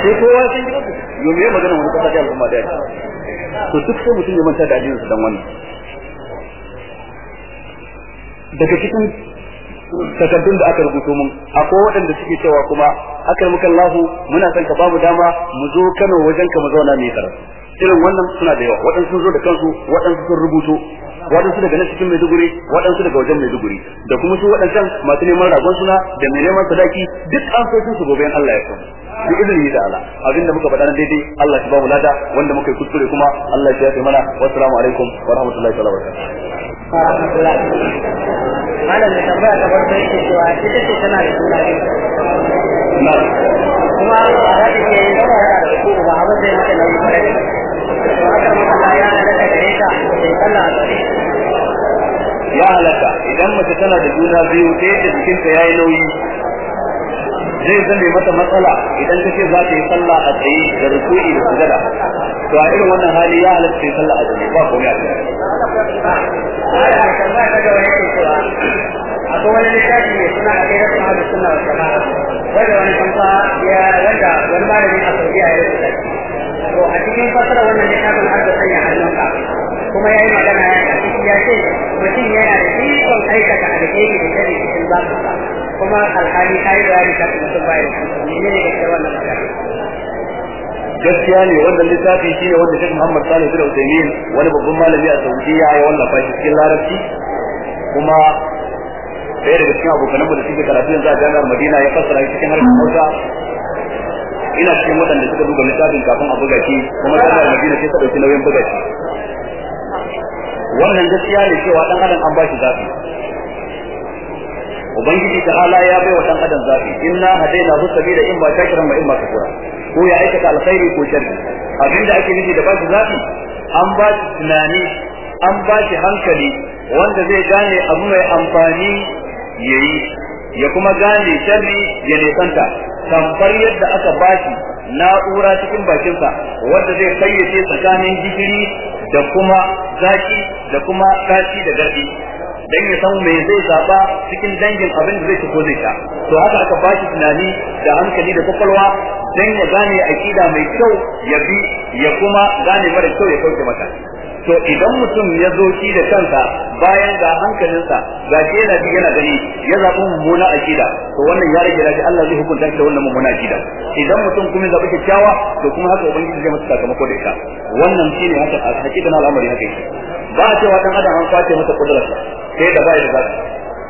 Sai kowa ya san gidansu yau me magana wani kasa ce al'umma ɗaya to duk sai mutum ya manta da addininsa dan wannan. Daga cikin takardun da aka rubuto mun akwai waɗanda suke cewa kuma aka yi mukan lahu muna son ka ba mu dama mu zo Kano wajen ka mu zauna mai karatu. Irin wannan suna da yawa. Waɗansu sun zo da kansu waɗansu sun rubuto. Waɗansu daga nan cikin Maiduguri waɗansu daga wajen Maiduguri. Da kuma su waɗancan masu neman ragon suna da mai neman sadaki duk an so su gobe in Allah ya so. Bi izini da Allah. Abinda muka faɗa daidai Allah ya ba mu lada. Wanda muka yi kuskure kuma Allah ya yafe mana. Wassalamu alaikum wa rahmatullahi wa barakatuh malam da tambaya ta farko yake cewa ita ce tana da biyu? Kuma ba za ta iya yin da ruku ba abin zai mata nauyi. Ya halatta gare ta sai sallah a gare ya halatta idan mace tana da juna biyu ta yadda jikinta ya yi nauyi zai zame mata matsala idan ta ce za ta yi sallah a tsaye da rukuni da sujada. To a irin wannan hali ya halatta ta yi sallah a tsaye ba komai a tsaye akwai wani littafi mai suna a kai rasu hadu suna wa jama'a. Wanda wani kamfa ya wanda wani malami a Saudiya ya rubuta. To a cikin fasara wannan littafin har da sanya hannunka kuma ya yi magana ya ce mutum yana da ikon aikata alheri da shari cikin zaɓuɓɓa kuma alhali ta yi bayani kafin mutum bayar da ne ne gaske wannan magana. gaskiya ne wannan littafi shine wanda Sheikh Muhammad Salih bin Uthaymeen wani babban malami a Saudiya ya wallafa shi cikin Larabci. Kuma ɗaya daga cikin abokan da suke karatu yanzu a jami'ar Madina ya fassara shi cikin harshen Hausa. Ina cikin waɗanda suka duba littafin kafin a buga shi kuma jami'ar Madina sai ta ɗauki nauyin buga shi. Wannan gaskiya ne cewa dan adam an ba shi zafi ubangiji ta'ala ya bai wa dan adam zafi inna hadaina hu sabila in ba shakiran wa in ba kafura. Ko ya aikata alkhairi ko sharri. Abinda ake nufi da ba shi zafi an ba shi tunani an ba shi hankali wanda zai gane abu mai amfani yayi ya kuma gane sharri ya nisanta. Tamfar yadda aka ba shi na'ura cikin bakinsa wanda zai fayyace tsakanin gishiri da kuma zaki da kuma kashi da gardi. Dan ya san me zai zaba cikin dangin abin da zai ci ko zai sha. To haka aka ba shi tunani da hankali da ƙwaƙwalwa dan ya gane akida mai kyau ya bi ya kuma gane mara kyau ya kauce mata. To idan mutum ya zo shi da kansa bayan ga hankalinsa ga shi yana ji yana gani ya zaɓi mummuna akida to wannan ya rage da Allah zai hukunta shi da wannan mummuna akida. Idan mutum kuma ya zaɓi kyakkyawa to kuma haka ubangiji zai masa sakamako da ita. Wannan shine haka hakikan al'amari haka yake. Ba a cewa dan adam an ƙwace masa kudurarsa sai da bai da zaki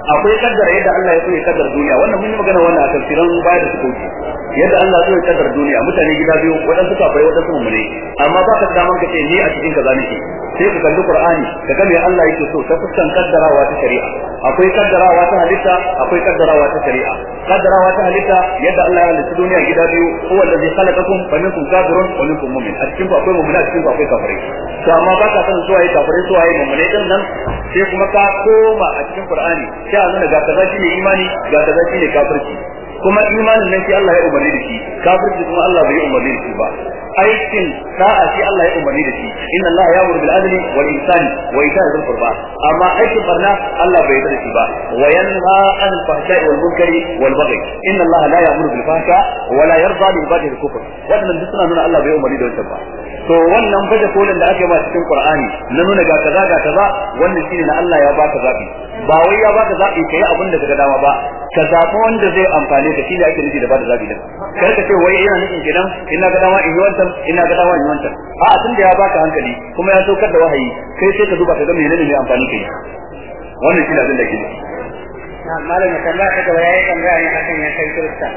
akwai kaddara yadda Allah ya so ya kaddara duniya. Wannan mun yi magana wannan a tafsiran baya da suka wuce. Yadda Allah ya so ya duniya mutane gida biyu waɗansu kafirai waɗansu mummune amma ba ka da daman ka ce ni a cikin kaza nake. Sai ka kalli Qur'ani ka ga me Allah yake so ta fuskan kaddarawa ta shari'a. Akwai kaddarawa ta halitta akwai kaddarawa ta shari'a. Kaddarawa ta halitta yadda Allah ya halitta duniya gida biyu huwa allazi khalaqakum fa minkum kafirun wa minkum mu'min. A cikin ku akwai mu'min a cikin ku akwai kafirai. To amma ba ka sanin suwaye kafirai suwaye mu'mine ɗin nan sai kuma ka koma a cikin Qur'ani sai a nuna ga kaza shine imani ga kaza shine kafirci. Kuma imanin nan shi Allah ya umarni da shi. Kafirci kuma Allah bai umarni da shi ba. Aikin sa'a shi Allah ya umarni da shi. Inna Allah ya'muru bil adli wal ihsani wa ita'i dhil qurba. Amma aikin barna Allah bai yarda da shi ba. Wa yanha an fahsha'i wal munkari wal baghi. Inna Allah la ya'muru bil fahsha wa la yarda lil ibadi al kufr. Wannan duk nuna Allah bai umarni da wannan ba. To wannan baje kolin da ake ba cikin Qur'ani na nuna ga kaza ga kaza wannan shine na Allah ya baka zabi ba wai ya baka zabi kai abin da kaga dama ba. Ka zabi wanda zai amfane ka shine ake nufi da ba da zabi din. Kar ka ce wai ina nufin kidan ina ga dama in yi wancan ina ga dama in yi wancan. A tun da ya baka hankali kuma ya saukar da wahayi kai sai ka duba ka ga menene mai amfani kai. Wannan shine abin da ke malam ya tambaya ta gaba yayi tambaya ne akan ya kai kirista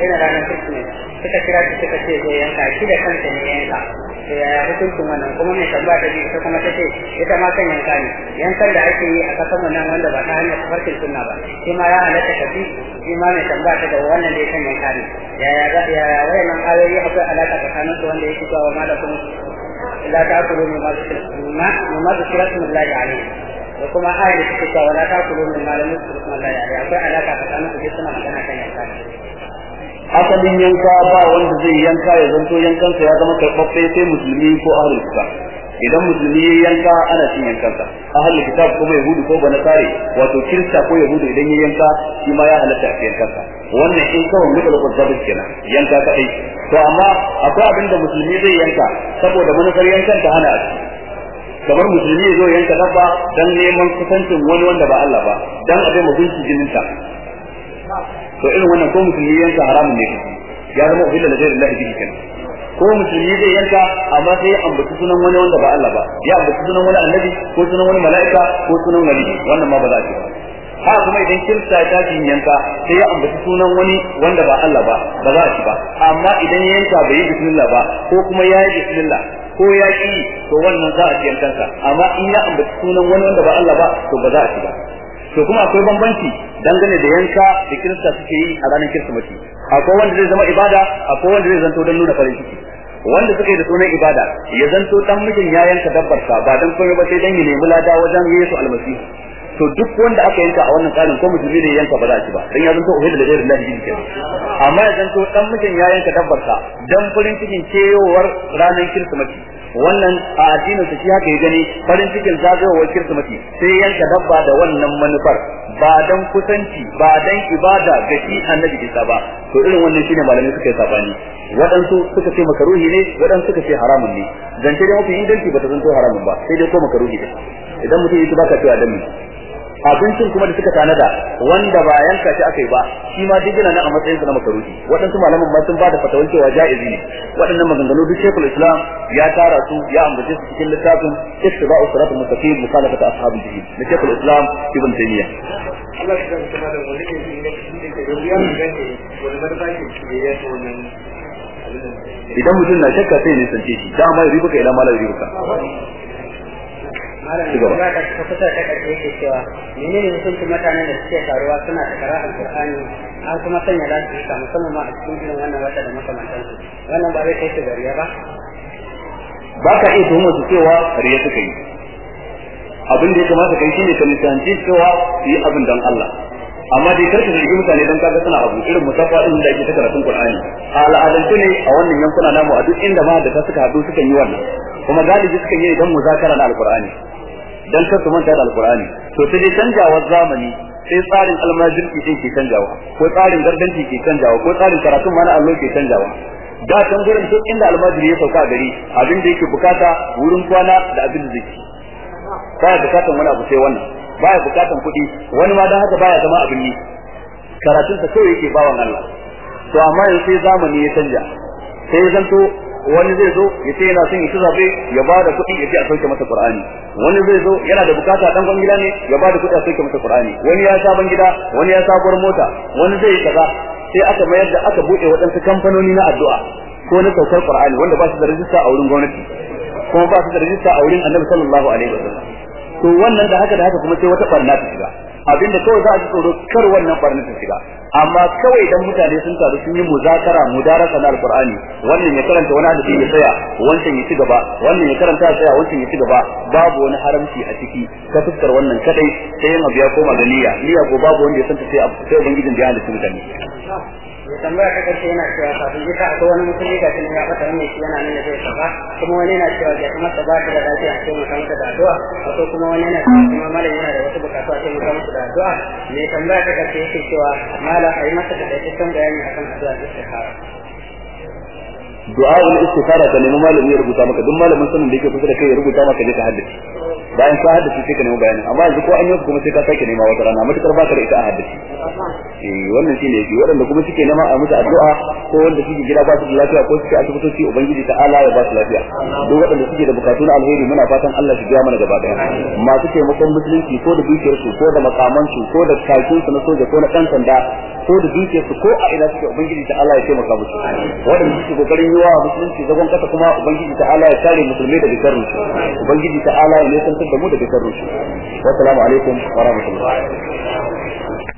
ina ranar kirista suka kira shi suka ce zai yanka shi da kansa ne yanka to yaya hukuncin wannan kuma mai tambaya ta ita kuma ta ce ita ma kan yanka ne yankan da ake yi a kasan nan wanda ba ta hanyar farkin sunna ba shi ma ya halatta ka bi shi ma mai tambaya ta gaba wannan dai kan yanka ne yaya za yaya wayannan ayoyi akwai alaka tsakanin su wanda yake cewa ma da kun la ta'kulu mimma mimma mimma zikra smullahi alayhi da kuma ayar da take cewa la ta'kulu mimma lam yuzkar smullahi alayhi akwai alaka tsakanin su suna magana kan yanka. Asalin yanka ba wanda zai yanka ya zanto yankansa ya zama karɓaɓɓe sai musulmi ko ahlul kitab. Idan musulmi ya yanka ana cin yankansa ahlul kitab kuma yahudu ko banasare wato kirista ko yahudu idan ya yanka shi ma ya halatta a yankansa wannan in kawai muka lokacin zabi kenan yanka kadai to amma akwai abin da musulmi zai yanka saboda manufar yankan ta hana a kamar musulmi ya zo yanka dabba dan neman kusancin wani wanda ba Allah ba dan abin mutunci jininta. To irin wannan ko musulmi yanka haramun ne ya zama uhilla da ghairi Allah bihi kenan. Ko musulmi zai yanka amma sai ambaci sunan wani wanda ba Allah ba ya ambaci sunan wani annabi ko sunan wani mala'ika ko sunan wali wannan ma ba za a ha kuma idan kirista ya tashi yanka sai ya ambaci sunan wani wanda ba Allah ba ba za a ba. Amma idan ya yanka bai yi bismillah ba ko kuma ya yi bismillah ko ya ki to wannan za a ci yankansa amma in ya ambaci sunan wani wanda ba Allah ba to ba za a ci ba. To kuma akwai bambanci dangane da yanka da kirista suke yi a ranar kirsimeti. Akwai wanda zai zama ibada akwai wanda zai zanto don nuna farin ciki. Wanda suka yi da sunan ibada ya zanto dan mijin ya yanka dabbar sa ba dan komai ba sai dan ya nemi lada wajen Yesu almasihu. To duk wanda aka yanka a wannan tsarin ko musulmi ne yanka ba za a ci ba. Dan ya zanto uhilla da gairin lahi din kenan. Amma ya zanto dan mijin ya yanka dabbar sa dan farin cikin keyowar ranar kirsimeti. Wannan a addinin su shi haka ya gani farin cikin zagayowar kirsimeti. Sai yanka dabba da wannan manufar. Ba dan kusanci ba dan ibada ga shi annabi isa ba. To irin wannan shine malamai suka yi saɓani. Waɗansu suka ce makaruhi ne waɗansu suka ce haramun ne. Zance dai mafi inganci bata zanto haramun ba sai dai ko makaruhi ne. Idan mutum yi baka cewa dan abincin kuma da suka tanada wanda ba yanka shi aka yi ba shi ma duk yana nan a matsayin sa na makaruhi. Waɗansu malaman ma sun ba da fatawar cewa jaizi ne. Waɗannan maganganu duk shekul islam ya tara su ya ambace su cikin littafin ittiba'u siratal mustaqim mukhalafata ashabil jahil na shekul islam ibn taymiyyah. Allah ya kuma da wani ne da ke da ya gane wani marbashi ke ya wannan idan mutum na shakka sai ne sance shi da ma ribuka ila mala ribuka. Malam da ta kusa ta kace yake cewa menene hukuncin mutanen da suke taruwa suna da karatun Qur'ani an kuma sanya lafiya ka musamman ma a cikin irin wannan wata da makamantan su wannan ba zai kai su gariya ba. Ba ka iya tuhumar su cewa riya suka yi. Abin da ya kamata kai shine ka nisanci cewa yi abin dan Allah. Amma dai kar ka zargi mutane dan kaga suna abu irin musaffa din da ake ta karatun Qur'ani. A al'adance ne a wannan yankuna namu a duk inda ma da suka haɗu suka yi wannan. Kuma galibi suka yi idan muzakara na alqur'ani. Dan kar su manta da alqur'ani to sai dai canjawar zamani sai tsarin almajirki din ke canjawa ko tsarin gardanci ke canjawa ko tsarin karatun ma na allo ke canjawa da can gurin duk inda almajiri ya sauka gari abin da yake buƙata wurin kwana da abin da zai baya bukatan wani abu sai wannan baya bukatan kuɗi wani ma dan haka baya zama abin ni karatun kawai yake bawan Allah. To amma yanzu sai zamani ya canja. Sai zanto wani zai zo ya ce yana son ya zaɓe ya ba da kuɗi ya ce a sauke masa Qur'ani. Wani zai zo yana da buƙata dan gida ne ya ba da kuɗi a sauke masa Qur'ani. Wani ya sabon gida wani ya sabuwar mota wani zai kaza. Sai aka mayar da aka buɗe waɗansu kamfanoni na addu'a ko na saukar Qur'ani wanda ba su da rajista a wurin gwamnati kuma ba su da rajista a wurin Annabi sallallahu alaihi wasallam. To wannan da haka da haka kuma sai wata barna ta shiga. Abinda kawai za a ji tsoro kar wannan barna ta shiga. Amma kawai dan mutane sun taru sun yi muzakara mudarasa na alqur'ani wannan ya karanta wani hadisi ya tsaya wancan ya ci gaba wannan ya karanta ya tsaya wancan ya ci gaba babu wani haramci a ciki ka fuskar wannan kadai sai yin abu ya koma ga niyya. Ko babu wanda ya santa sai ubangijin da ya halitta mutane. Tambaya ta ƙarshe yana cewa kafin ita akwai wani musulmi ga shi ya bata ne shi yana nuna zai saba kuma wani yana cewa ya kuma ta ba ta da lafiya a cikin masa da addu'a. Akwai kuma wani yana cewa kuma malam yana da wasu bukatu a cikin masa da addu'a. Me tambaya ta ƙarshe yake cewa malam a yi masa da daitaccen bayani akan addu'a istikhara. Du'a ul istikhara ka nemi malami ya rubuta maka duk malamin sanin da yake kusa da kai ya rubuta maka je ka haddace. Bayan ka haddace sai ka nemi bayani amma yanzu ko an yi kuma sai ka sake nema wata rana matuƙar baka da ita a haddace. Eh wannan shine yake. Waɗanda kuma suke nema a musu addu'a ko wanda suke gida ba su da lafiya ko suke asibitoci ubangiji ta Allah ya ba su lafiya. Duk waɗanda suke da bukatu na alheri muna fatan Allah shi biya mana gaba ɗaya masu taimakon musulunci ko da dukiyar su ko da makaman su ko da kakin su na soja ko na dan sanda ko da dukiyar su ko a ina suke ubangiji ta Allah ya taimaka musu. Waɗanda suke ƙoƙarin yi wa musulunci zagon kasa kuma ubangiji ta Allah ya kare musulmai daga sharrin su. Ubangiji ta Allah ya nisantar da mu daga sharrin su. Wassalamu alaikum wa rahmatullahi.